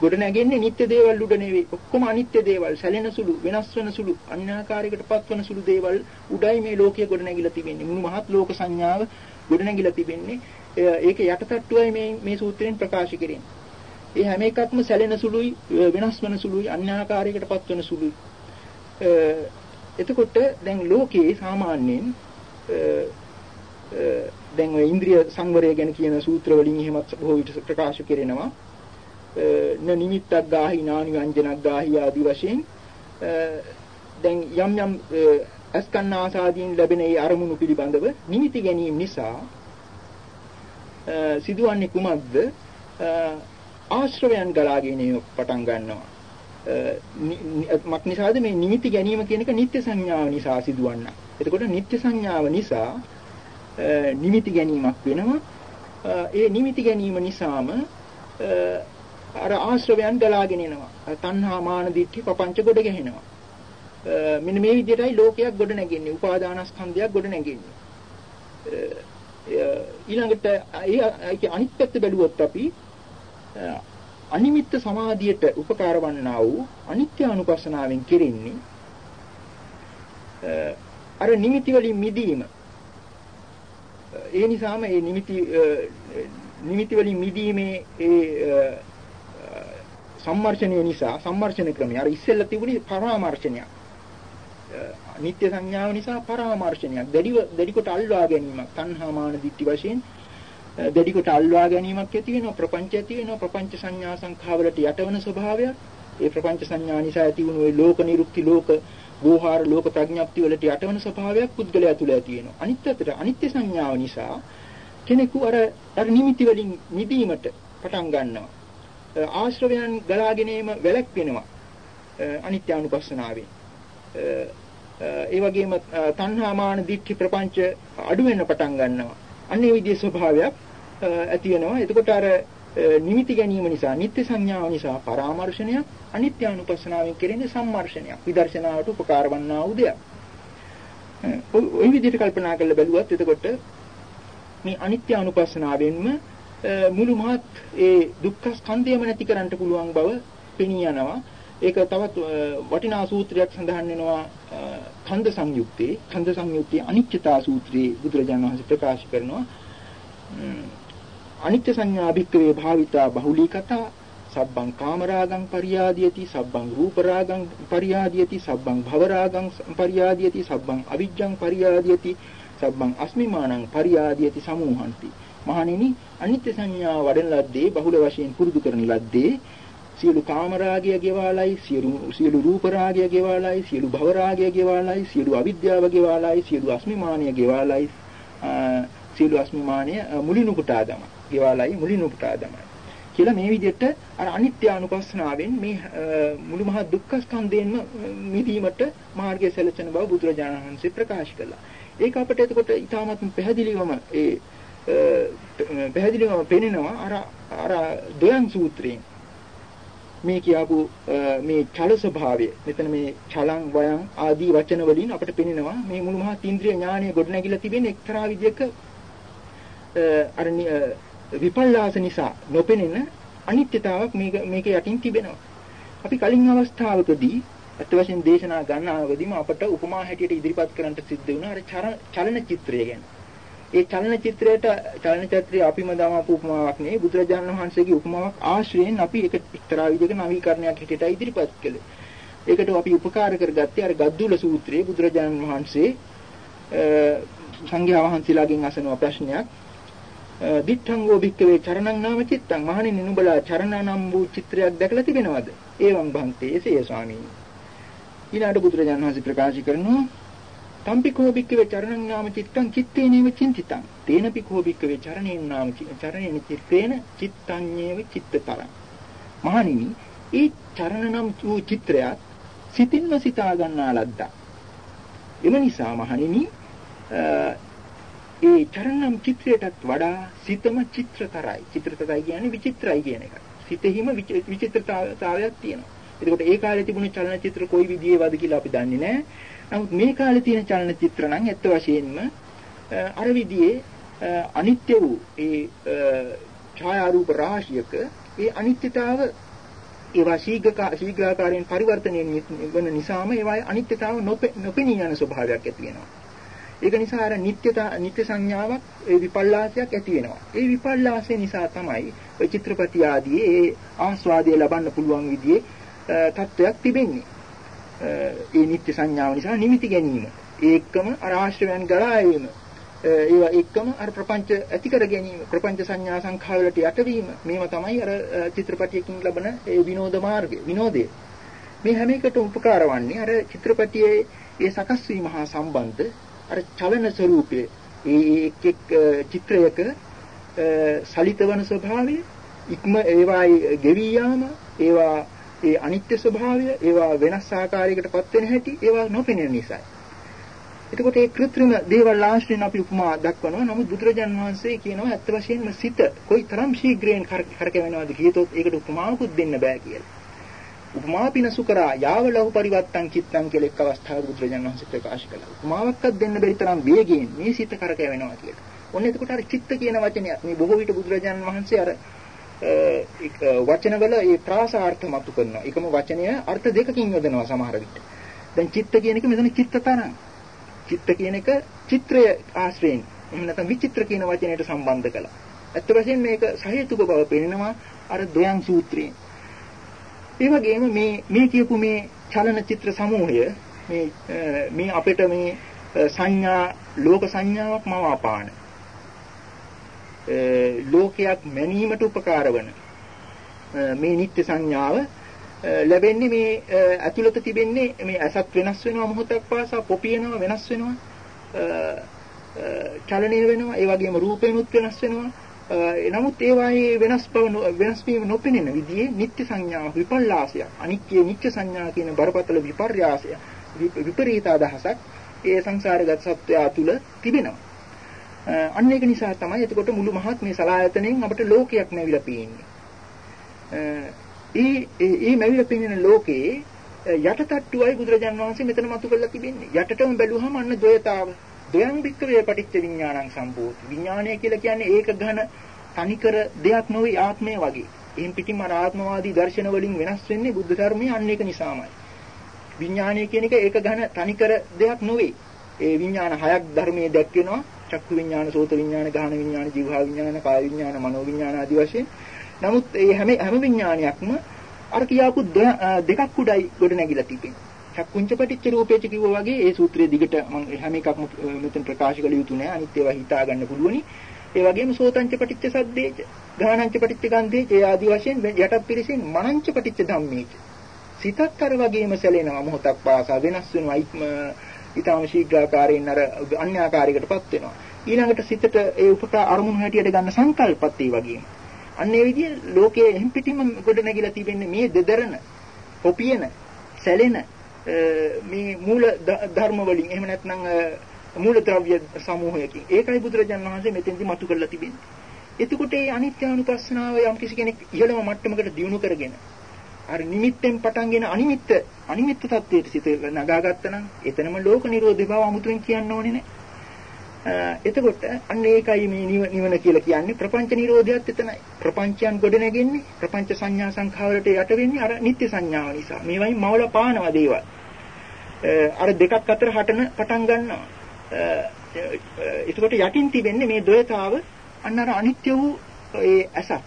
ගොඩ නැගෙන්නේ නිත්‍ය දේවල් උඩ නෙවෙයි. ඔක්කොම අනිත්‍ය දේවල්, සැලෙන සුළු, වෙනස් වෙන සුළු, අන්‍යාකාරයකට පත්වන සුළු දේවල් උඩයි මේ ලෝකයේ ගොඩ නැගිලා තිබෙන්නේ. මුළු මහත් ලෝක සංඥාව ගොඩ නැගිලා තිබෙන්නේ. ඒක යටටට්ටුවයි මේ මේ සූත්‍රයෙන් ප්‍රකාශ කරන්නේ. ඒ හැම එකක්ම සැලෙන සුළුයි, වෙනස් වෙන සුළුයි, අන්‍යාකාරයකට පත්වන සුළුයි. එතකොට දැන් ලෝකයේ සාමාන්‍යයෙන් දැන් ඔය ඉන්ද්‍රිය සංවරය ගැන කියන සූත්‍ර වලින් එහෙමත් බොහෝ විට ප්‍රකාශ කරනවා න නිමිත්තක් ගාහි නානි වංජනක් ගාහි ආදී වශයෙන් දැන් යම් යම් අස්කන්න ආසාදීන් ලැබෙන ඒ අරමුණු පිළිබඳව නිමිති ගැනීම නිසා සිදුවන්නේ කුමක්ද ආශ්‍රවයන් ගලාගෙන පටන් ගන්නවා මක් නිසාද මේ නිමිති ගැනීම කියන එක නිත්‍ය සංඥාව නිසා සිදුවන්න. එතකොට නිත්‍ය සංඥාව නිසා නිමිති ගැනීමක් වෙනවා. ඒ නිමිති ගැනීම නිසාම අර ආශ්‍රවයන් ගලාගෙන එනවා. තණ්හා මාන දිට්ඨි පపంచ ගොඩ ගැහෙනවා. මෙන්න මේ විදිහටයි ලෝකයක් ගොඩ නැගෙන්නේ. උපාදානස්කන්ධයක් ගොඩ නැගෙන්නේ. ඊළඟට ඒ අනිත් පැත්ත බැලුවොත් අපි අනිමිත්ත සමාධියට උපකාර වන්නා වූ අනිත්‍ය අනුපස්සනාවෙන් කෙරෙන්නේ අර නිමිති වලින් මිදීම. ඒ නිසාම ඒ නිමිති නිමිති වලින් මිදීමේ ඒ සම්මර්ෂණය නිසා සම්මර්ෂණ ක්‍රමය. අර ඉස්සෙල්ලා තිබුණේ පරාමර්ශනයක් නිත්‍ය සංඥාව නිසා පරාමර්ශනයක් දැඩිව දැඩි කොට අල්වා ගැනීමක් තණ්හා මාන දිට්ඨි වශයෙන් දැඩි කොට අල්වා ගැනීමක් ඇති වෙනවා ප්‍රපංච ඇති වෙනවා ප්‍රපංච සංඥා සංඛාවලට යටවන ස්වභාවයක් ඒ ප්‍රපංච සංඥා නිසා ඇති වුණු ඒ ලෝක නිරුක්ති ලෝක වෝහාර ලෝක ප්‍රඥප්ති වලට යටවන ස්වභාවයක් පුද්ගලයා තුළ ඇති වෙනවා. අනිත් අතට අනිත්‍ය සංඥාව නිසා කෙනෙකු අර අර නිමිති වලින් මිදීමට පටන් ගන්නවා. ආශ්‍රවයන් ගලාගෙන ඒම වැළැක්වෙනවා. අනිත්‍යානුපස්සනාවෙන්. ඒ වගේම තණ්හා මාන දිට්ඨි ප්‍රපංච අඩු වෙන්න පටන් ගන්නවා අන්නේ විදිහේ ස්වභාවයක් ඇති වෙනවා. එතකොට අර නිමිති ගැනීම නිසා, නිත්‍ය සංඥාව නිසා පරාමර්ශනයක්, අනිත්‍ය අනුපස්සනාවෙන් කෙරෙන්නේ සම්මර්ෂණයක්. විදර්ශනාවට උපකාර වන්නා වූ දෙයක්. ওই විදිහට කල්පනා කරලා බැලුවත් එතකොට මේ අනිත්‍ය අනුපස්සනාවෙන්ම මුළු මහත් ඒ දුක්ඛ ස්කන්ධයම නැති කරන්න පුළුවන් බව පෙනී යනවා. ඒක තවත් වටිනා සූත්‍රයක් සඳහන් වෙනවා ඛණ්ඩ සංයුත්තේ ඛණ්ඩ සංයුත්තේ අනිත්‍යතා සූත්‍රයේ බුදුරජාණන් වහන්සේ ප්‍රකාශ කරනවා. අනිත්‍ය සංඥා භික්කවේ භාවිතා බහුලීකතා සබ්බං කාමරාගං පරියාදියති සබ්බං රූපරාගං පරියාදියති සබ්බං භවරාගං පරියාදියති සබ්බං අවිජ්ජං පරියාදියති සබ්බං අස්මිමානං පරියාදියති සමූහන්ති මහණෙනි අනිත්‍ය සංඥා වඩන ලද්දේ බහුල වශයෙන් පුරුදු කරන ලද්දේ සියලු කාම රාගය ගෙවාලයි සියලු සියලු රූප රාගය ගෙවාලයි සියලු භව රාගය ගෙවාලයි සියලු අවිද්‍යාව ගෙවාලයි සියලු අස්මිමානිය ගෙවාලයි. සියලු අස්මිමානිය මුලිනුපුටා දම ගෙවාලයි මුලිනුපුටා දමයි කියලා මේ විදිහට අර අනිත්‍ය අනුපස්සනාවෙන් මේ මුළු මහත් දුක්ඛ ස්කන්ධයෙන්ම මිදීමට මාර්ගය සැලසෙන බව බුදුරජාණන් වහන්සේ ප්‍රකාශ කළා. ඒක අපිට එතකොට ඊටාත්ම පැහැදිලිවම ඒ පැහැදිලිවම පෙනෙනවා අර අර දයන් සූත්‍රයෙන්. මේ කියපු මේ චල ස්වභාවය මෙතන මේ චලං වයං ආදී වචන වලින් අපිට පෙනෙනවා මේ මුළු මහත් ඉන්ද්‍රිය ඥානය ගොඩනැගිලා තිබෙන එක්තරා විදිහක අර විපල්ලාස නිසා නොපෙනෙන අනිත්‍යතාවක් මේක මේක යටින් තිබෙනවා. අපි කලින් අවස්ථාවකදී අත් වශයෙන් දේශනා ගන්නාවකදීම අපට උපමා හැටියට ඉදිරිපත් කරන්නට සිද්ධ වුණා අර චලන චිත්‍රය ගැන. ඒ චලන චිත්‍රයට චලන චිත්‍රය අපිම දාමපු උපමාවක් නෙවෙයි බුදුරජාණන් වහන්සේගේ උපමාවක් ආශ්‍රයෙන් අපි ඒක එක්තරා විදිහක නවීකරණයක් හැටියට ඉදිරිපත් කළේ. ඒකට අපි උපකාර කරගත්තේ අර ගද්දුල සූත්‍රයේ බුදුරජාණන් වහන්සේ සංඝයා වහන්සේලාගෙන් අසන ප්‍රශ්නයක් දිත්තංගෝ භික්කවේ චරණං නාම චිත්තං මහණෙනි නුඹලා චරණනම් වූ චිත්‍රයක් දැකලා තිබෙනවද? ඒවං භන්තේ එසේ ස්වාමීනි. ඊළාට බුදුරජාණන් වහන්සේ ප්‍රකාශ කරනවා තම්පිකෝ භික්කවේ චරණං නාම චිත්තං චිත්තේනේව චින්තිතං තේනපිකෝ භික්කවේ චරණේන නාම චරණේන චිත්තේන චිත්තඤ්ඤේව චිත්තතරං මහණෙනි ඒ චරණනම් වූ චිත්‍රයක් සිතින්ම සිතා ගන්නා ලද්දා එම නිසා මහණෙනි ඒ චරණම් චිත්‍රයටත් වඩා සිතම චිත්‍රතරයි. චිත්‍රතරයි කියන්නේ විචිත්‍රයි කියන එක. සිතෙහිම විචිත්‍රතාවයක් තියෙනවා. එතකොට ඒ කාලේ තිබුණු චලනචිත්‍ර කොයි විදිහේවද කියලා අපි දන්නේ නැහැ. නමුත් මේ කාලේ තියෙන චලනචිත්‍ර නම් ඇත්ත වශයෙන්ම අර විදිහේ අනිත්‍ය වූ ඒ ඡායාරූප රාශියක ඒ අනිත්‍යතාව ඒවා ශීඝ්‍ර ශීඝ්‍රාකාරයෙන් පරිවර්තනය වෙන නිසාම ඒවායේ අනිත්‍යතාව නොපෙනී යන ස්වභාවයක් ඇති වෙනවා. ඒක නිසා අර නිත්‍යතා නිත්‍ය සංඥාවක් ඒ විපල්ලාසයක් ඇති වෙනවා. ඒ විපල්ලාසය නිසා තමයි ඔය චිත්‍රපටි ආදී ඒ ආස්වාදය ලබන්න පුළුවන් විදිහේ තත්වයක් තිබෙන්නේ. ඒ නිත්‍ය සංඥාව නිසා නිමිති ගැනීම. ඒකම අර ආශ්‍රවයන් ගලා ඒවීම. ඒවා එක්කම අර ප්‍රපංච ඇති කර ගැනීම ප්‍රපංච සංඥා සංඛාවලට යටවීම මේවා තමයි අර චිත්‍රපටියකින් ලබන ඒ විනෝද මාර්ගය විනෝදය මේ හැම එකටම උපකාර වන්නේ අර චිත්‍රපටියේ ඒ සකස් වීම හා සම්බන්ධ අර චලන ස්වરૂපයේ ඒ එක් එක් චිත්‍රයක සලිතවන ස්වභාවය ඉක්ම ඒවායි ගෙවි යාම ඒවා ඒ අනිත්‍ය ස්වභාවය ඒවා වෙනස් ආකාරයකටපත් වෙන හැටි ඒවා නොපෙනෙන නිසායි. එතකොට මේ કૃත්‍රිම දේවල් ආශ්‍රයෙන් අපි උපමා දක්වනවා. නමුත් බුදුරජාන් වහන්සේ කියනවා ඇත්ත වශයෙන්ම සිත කොයිතරම් ශීඝ්‍රයෙන් කරකැවෙනවද කියතොත් ඒකට උපමාවකුත් දෙන්න බෑ කියලා. උපමාපින සුකරා යාව ලහු පරිවත්තං චිත්තං කියලා එක් අවස්ථාවක බුදුරජාණන් වහන්සේ ප්‍රකාශ කළා. උපමාවක්වත් දෙන්න බැරි තරම් වේගයෙන් මේ සිත කරකැවෙනවා කියලා. ඔන්න එතකොට අර චිත්ත කියන වචනයත් මේ බොහෝ විට බුදුරජාණන් වහන්සේ අර වචනවල ඒ ප්‍රාසාර්ථ මතු කරනවා. එකම වචනය අර්ථ දෙකකින් යොදනවා සමහර විට. දැන් චිත්ත කියන එක මෙතන චිත්තතරං. චිත්ත කියන එක චිත්‍රය ආශ්‍රයෙන් එහෙම නැත්නම් විචිත්‍ර කියන වචනයට සම්බන්ධ කළා. ඇත්ත වශයෙන් මේක සහේතුක බව පෙන්නනවා අර දොයන් සූත්‍රයෙන්. ඒ වගේම මේ මේ කියපු මේ චලනචිත්‍ර සමූහය මේ මේ අපිට මේ සංඥා ලෝක සංඥාවක් මවාපාන ලෝකයක් මැනීමට උපකාර වන මේ නිත්‍ය සංඥාව ලැබෙන්නේ මේ ඇතුළත තිබෙන්නේ මේ ඇසත් වෙනස් වෙනවා මොහොතක් පාසා පොපියනවා වෙනස් වෙනවා චලනය වෙනවා ඒ වගේම රූපේනුත් වෙනස් වෙනවා නමුත් ඒවායේ වෙනස් බව වෙනස් වීම නොපෙනෙන විදිහේ නිත්‍ය සංඥාව විපල්ලාසය අනිත්‍ය නිත්‍ය සංඥා කියන බරපතල විපර්යාසය විපරීත අදහසක් ඒ සංසාරගත සත්‍යය තුල තිබෙනවා. අන්න ඒක නිසා තමයි එතකොට මුළු මහත් මේ සලායතනෙන් අපට ලෝකයක් නැවිලා පේන්නේ. ඒ ඒ නැවිලා පේන ලෝකේ යටටට්ටුවයි බුදුරජාන් වහන්සේ මෙතන මතු කරලා තිබෙන්නේ. යටටම බැලුවහම අන්න ද්වයතාව දයන් වික්කවේ පටිච්ච විඥානං සම්භූති. විඥානය කියලා කියන්නේ ඒක ඝන තනිකර දෙයක් නොවේ ආත්මය වගේ. එහෙන් පිටින්ම ආත්මවාදී දර්ශන වලින් වෙනස් වෙන්නේ බුද්ධ ධර්මයේ අන්න ඒක නිසාමයි. විඥානය කියන එක ඒක ඝන තනිකර දෙයක් නොවේ. ඒ විඥාන හයක් ධර්මයේ දැක්වෙනවා. චක්කු විඥාන, සෝත විඥාන, ගාහන විඥාන, ජීවහා විඥාන, කාය විඥාන, මනෝ විඥාන ආදී වශයෙන්. නමුත් මේ හැම හැම විඥානයක්ම අර කියාපු දෙකක් උඩයි ගොඩ නැගිලා තිබෙනවා. චක්කුංච පටිච්ච රූපේච කිව්වා වගේ ඒ සූත්‍රයේ දිගට මම හැම එකක්ම මෙතන ප්‍රකාශ කළ යුතු නෑ අනිත් ඒවා හිතා ගන්න පුළුවනි ඒ වගේම සෝතංච පටිච්ච සද්දේච, ගානංච පටිච්ච ගන්ධේච ඒ ආදි වශයෙන් යටත් පිරිසින් මනංච පටිච්ච ධම්මේච. සිතත් අර වගේම සැලෙනවා මොහොතක් පාසා වෙනස් වෙනවා ඉක්ම ඊටාම ශීඝ්‍රාකාරයෙන් අර අන්‍යාකාරයකටපත් වෙනවා. ඊළඟට සිතට ඒ උපත අරමුණු හැටියට ගන්න සංකල්පත් ඒ වගේම. අන්න ඒ විදිහ ලෝකයේ එහිම් පිටින්ම ගොඩ නැගිලා තිබෙන්නේ මේ දෙදරන, කොපියන, සැලෙන මේ මූල ධර්ම වලින් එහෙම නැත්නම් මූල ද්‍රව්‍ය සමූහයකින්. ඒකයි බුදුරජාණන් වහන්සේ මෙතෙන්දි මතු කරලා තිබෙන්නේ. එතකොට මේ අනිත්‍යානුපස්සනාව යම් කිසි කෙනෙක් ඉහළම මට්ටමකට දියුණු කරගෙන අර නිමිත්තෙන් පටන්ගෙන අනිමිත්ත අනිමිත්ත තත්වයට සිත නගාගත්තා නම් එතනම ලෝක නිරෝධය බව අමුතුවෙන් කියන්න ඕනේ නෑ. එතකොට අන්න ඒකයි මේ නිවන කියලා කියන්නේ ප්‍රපංච නිරෝධයත් එතනයි. ප්‍රපංචයන් ගොඩ නැගෙන්නේ ප්‍රපංච සංඥා සංඛාවලට යට වෙන්නේ අර නිත්‍ය සංඥාව නිසා. මේවයින් මවල පානවා දේවල්. අර දෙකක් අතර හටන පටන් ගන්නවා. එතකොට යටින් තිබෙන්නේ මේ ද්වයතාව අන්න අර අනිත්‍ය වූ ඒ ඇසක්.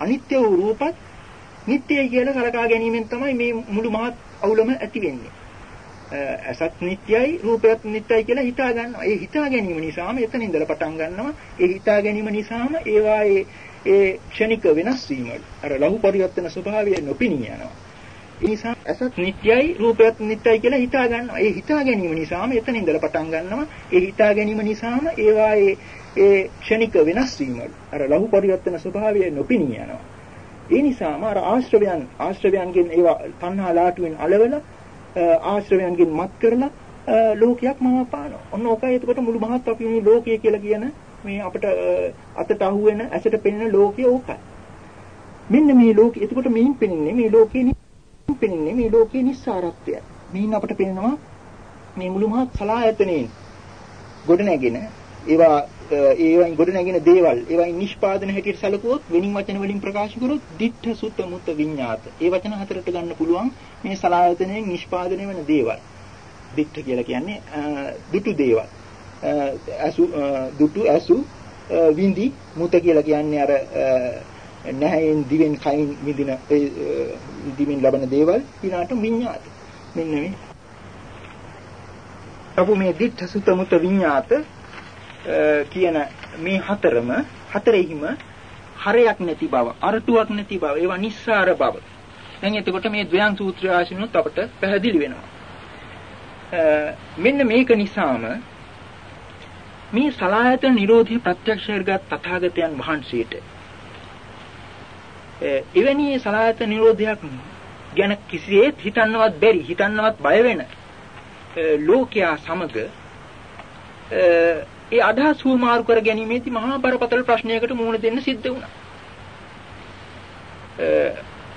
අනිත්‍ය වූ රූපත් නිට්ටයයි කියලා සලකා ගැනීමෙන් තමයි මේ මුළු මහත් අවුලම ඇති වෙන්නේ. අසත් නිට්ටයයි රූපයත් නිට්ටයයි කියලා හිතා ගන්නවා. ඒ හිතා ගැනීම නිසාම එතන ඉඳලා පටන් ගන්නවා. ඒ හිතා ගැනීම නිසාම ඒවා ඒ ක්ෂණික වෙනස් වීම අර ලහු පරිවර්තන ස්වභාවය නොපිනී යනවා. ඒ නිසා අසත් නිට්ටයයි රූපයත් නිට්ටයයි කියලා හිතා ගන්නවා. ඒ හිතා ගැනීම නිසාම එතන ඉඳලා පටන් ගන්නවා. ඒ හිතා ගැනීම නිසාම ඒවා ඒ ක්ෂණික වෙනස් වීම අර ලහු පරිවර්තන ස්වභාවය නොපිනී යනවා. ඒ නිසාම අර ආශ්‍රවයන් ආශ්‍රවයන්ගෙන් ඒවා තණ්හා ලාටුවෙන් අලවල ආශ්‍රවයන්ගෙන් මත් කරලා ලෝකයක් මම පානවා. ඔන්න ඕකයි එතකොට මුළු මහත් අපි මේ ලෝකය කියලා කියන මේ අපිට අතට අහුවෙන ඇසට පෙනෙන ලෝකය ඕකයි. මෙන්න මේ ලෝකෙ එතකොට මෙයින් පෙනෙන්නේ මේ ලෝකේ පෙනෙන්නේ මේ ලෝකේ නිස්සාරත්වය. මෙයින් අපිට පෙනෙනවා මේ මුළු මහත් සලායතනෙන් ගොඩ නැගෙන ඒවා ඒවයින් ගොඩ නැගෙන දේවල් ඒවයින් නිෂ්පාදන හැටියට සැලකුවොත් වෙනින් වචන වලින් ප්‍රකාශ කරොත් ditta sutta mutta විඤ්ඤාත. ඒ වචන හතරට ගන්න පුළුවන් මේ සලායතනයෙන් නිෂ්පාදනය වෙන දේවල්. ditta කියලා කියන්නේ දුටු දේවල්. අසු දුටු අසු විඳි මුත කියලා කියන්නේ අර නැහැයෙන් දිවෙන් කයින් විඳින දිවෙන් ලබන දේවල් ඊළාට විඤ්ඤාත. මෙන්න මේ අපු මේ ditta sutta mutta විඤ්ඤාත කියන මේ හතරම හතරෙහිම හරයක් නැති බව, අරටුවක් නැති බව, ඒවා නිස්සාර බව. දැන් එතකොට මේ ද්වයන් සූත්‍රය ආශ්‍රිනුත් අපට පැහැදිලි වෙනවා. මෙන්න මේක නිසාම මේ සලායතන නිරෝධී ප්‍රත්‍යක්ෂ කරගත් තථාගතයන් වහන්සේට එවැනි සලායතන නිරෝධයක් ගැන කිසිසේත් හිතන්නවත් බැරි හිතන්නවත් බය වෙන ලෝකයා සමග ඒ අදහස් හුවමාරු කර ගැනීමේදී මහා බරපතල ප්‍රශ්නයකට මුහුණ දෙන්න සිද්ධ වුණා.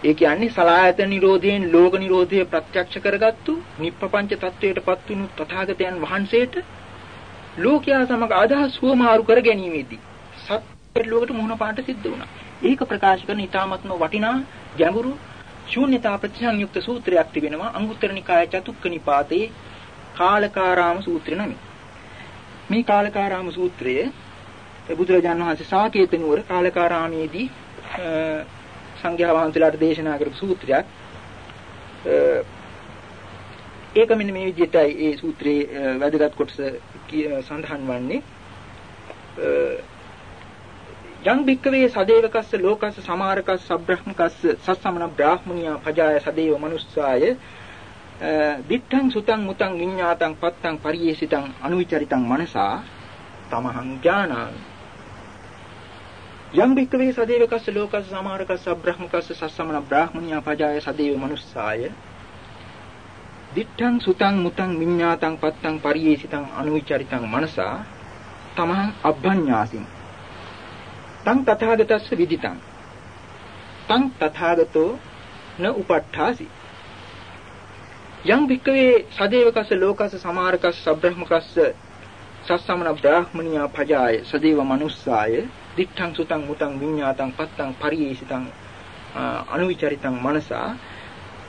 ඒ කියන්නේ සලායතන නිරෝධයෙන් ලෝක නිරෝධය ප්‍රත්‍යක්ෂ කරගත්තු නිප්පපංච තත්වයටපත් වුණු තථාගතයන් වහන්සේට ලෝකයා සමග අදහස් හුවමාරු කර ගැනීමේදී සත්‍ය ලෝකට මුහුණ පාන්න සිද්ධ වුණා. ඒක ප්‍රකාශ කරන ඊ타මත්ම වටිනා ගැඹුරු ශූන්‍යතා ප්‍රතිසංයුක්ත සූත්‍රයක් තිබෙනවා අංගුත්තර නිකාය චතුක්ක නිපාතේ කාලකාරාම සූත්‍රය නමින්. මේ කාලකාරාම සූත්‍රයේ බුදුරජාණන් වහන්සේ සාකේත නුවර කාලකාරාමේදී සංඝයා වහන්සේලාට දේශනා කරපු සූත්‍රයක්. ඒක මෙන්න මේ විදිහටයි ඒ සූත්‍රයේ වැදගත් කොටස සඳහන් වන්නේ. යං භික්කවේ සදේවකස්ස ලෝකස්ස සමාරකස්ස සබ්‍රහ්මකස්ස සස්සමන බ්‍රාහ්මනියා පජාය සදේව මනුස්සාය දිත්තං සුතං මුතං විඤ්ඤාතං පත්තං පරියේසිතං අනුවිචරිතං මනසා තමහං ඥානාමි යම් භික්කවේ සදේවකස්ස ලෝකස්ස සමාරකස්ස බ්‍රහ්මකස්ස සස්සමන බ්‍රාහ්මනියා පජාය සදේව මනුස්සාය. දිත්තං සුතං මුතං විඤ්ඤාතං පත්තං පරියේසිතං අනුවිචරිතං මනසා තමහං අබ්බඤ්ඤාසින් තං තථාගතස්ස විදිතං. තං තථාගතෝ න උපට්ඨාසි. යම් භික්කවේ සදේවකස්ස ලෝකස්ස සමාරකස්ස සබ්‍රහ්මකස්ස සස්සමන බ්‍රාහ්මනියා භජාය සදේව මනුස්සාය දිත්තං සුතං මුතං විඤ්ඤාතං පත්තං පරියේසිතං අනුවිචරිතං මනසා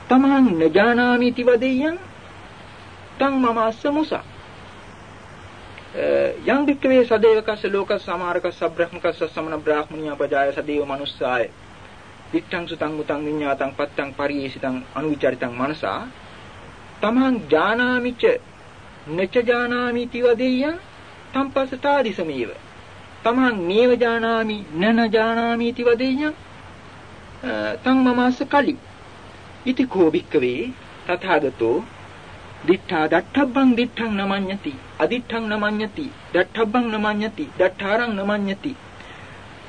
තමං නජානාමි තිවදෙයං තං මම අස්ස මුසා. යම් භික්කවේ සදේවකස්ස ලෝකස්ස සමාරකස්ස සබ්‍රහ්මකස්ස සස්සමන බ්‍රාහ්මනියා භජාය සදේව මනුස්සාය දිත්තං සුතං මුතං විඤ්ඤාතං පත්තං පරියේසිතං අනුවිචරිතං මනසා තමං ඥානාමිච නච ඥානාමි තිවදෙය්‍යං තම්පස්සතාදි සමීව තමන් නේව ජානාමි නන ජානාමි इति වදෙය්‍යං තං මමස්ස කලි. ඉති කෝ භික්කවේ? තථාගතෝ දිඨා දට්ඨබ්බං දිඨං නමඤ්ඤති. අදිඨං නමඤ්ඤති. දට්ඨබ්බං නමඤ්ඤති. දට්ඨාරං නමඤ්ඤති.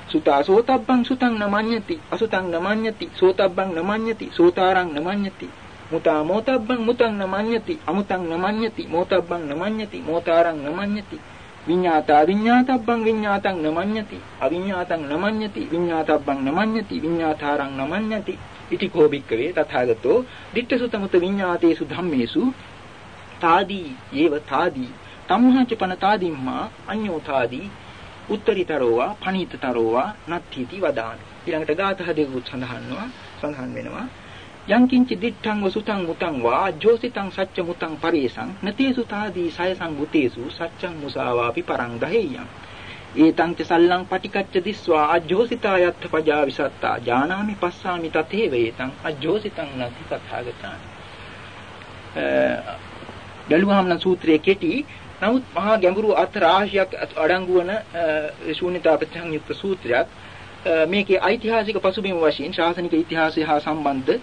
සුතා සෝතබ්බං සුතං නමඤ්ඤති. අසුතං නමඤ්ඤති. සෝතබ්බං නමඤ්ඤති. සෝතාරං නමඤ්ඤති. මුතා මෝතබ්බං මුතං නමඤ්ඤති අමුතං නමඤ්ඤති මෝතබ්බං නමඤ්ඤති මෝතාරං නමඤ්ඤති විඤ්ඤාතා විඤ්ඤාතබ්බං විඤ්ඤාතං නමඤ්ඤති අවිඤ්ඤාතං නමඤ්ඤති විඤ්ඤාතබ්බං නමඤ්ඤති විඤ්ඤාතාරං නමඤ්ඤති ඉති කෝ භික්කවේ තථාගතෝ dittasutamut විඤ්ඤාතේසු ධම්මේසු තාදී ඒව තාදී තම්හච පන තාදිම්මා අඤ්ඤෝ තාදී උත්තරීතරෝවා පණීතතරෝවා නත්ථීති වදාන ඊළඟට ගාථා දෙකුත් සඳහන්නවා සඳහන් වෙනවා යං කිංචි දිත්තං වසුතං මුතං වා ජෝසිතං සච්ච මුතං පරේසං නතේසු තාදී සයසං මුතේසු සච්චං මුසාවාපි පරං දහෙය්‍යං. ඒතං ච සල්ලං පටිකච්ච දිස්වා අජ්ජෝසිතා යත්ථ පජා විසත්තා ජානාමි පස්සාමි තතේ වේතං අජ්ජෝසිතං නති තථාගතං බැලුවහම නම් සූත්‍රයේ කෙටි නමුත් මහා ගැඹුරු අර්ථ රාශියක් අඩංගු වන ශූන්‍යතා ප්‍රතිසංයුක්ත සූත්‍රයක්. මේකේ ඓතිහාසික පසුබිම වශයෙන් ශාසනික ඉතිහාසය හා සම්බන්ධ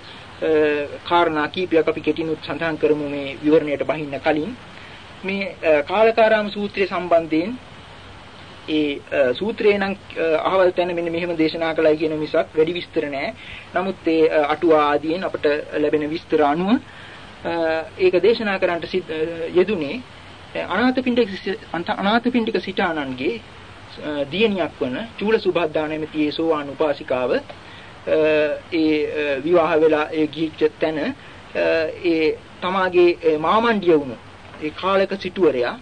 කාරණා කීපයක් අපි කෙටිනුත් සඳහන් කරමු මේ විවරණයට බහින්න කලින් මේ කාලකාරාම සූත්‍රය සම්බන්ධයෙන් ඒ සූත්‍රේ නම් අහවල් තැන මෙන්න මෙහෙම දේශනා කළයි කියන මිසක් වැඩි විස්තර නැහැ. නමුත් ඒ අටුවා ආදීන් අපට ලැබෙන විස්තර අනුව ඒක දේශනා කරන්නට යෙදුනේ අනාථපිණ්ඩික අනාථපිණ්ඩික සිටානන්ගේ දියණියක් වන චූල සුභද්දා නැමැති ඒ සෝවාන් උපාසිකාව ඒ විවාහ වෙලා ඒ ගිහිච්ච තැන ඒ තමාගේ මාමණ්ඩිය වුණු ඒ කාලක සිටුවරයා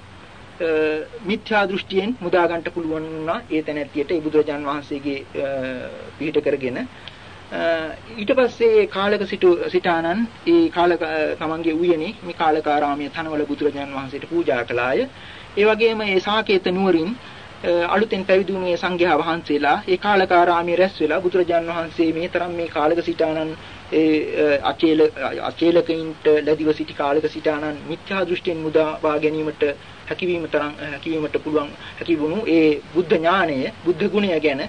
මිත්‍යා දෘෂ්ටියෙන් මුදා ගන්නට පුළුවන් වුණා ඒ තැනැත්තියට ඒ බුදුරජාන් වහන්සේගේ පිහිට කරගෙන ඊට පස්සේ කාලක සිටු සිටානන් ඒ කාලක තමන්ගේ උයනේ මේ කාලකාරාමයේ තනවල බුදුරජාන් වහන්සේට පූජා කළාය. ඒ වගේම ඒ සාකේත නුවරින් අලුතෙන් පැවිදි වුණු මේ සංඝයා වහන්සේලා ඒ කාලකාරාමයේ රැස් වෙලා බුදුරජාන් වහන්සේ මේ තරම් මේ කාලක සිටානන් ඒ අචේල අචේලකින්ට ලැබිව සිටි කාලක සිටානන් මිත්‍යා දෘෂ්ටියෙන් මුදවා ගැනීමට හැකියවීම තරම් හැකියවීමට පුළුවන් හැකි වුණු ඒ බුද්ධ ඥානය බුද්ධ ගුණය ගැන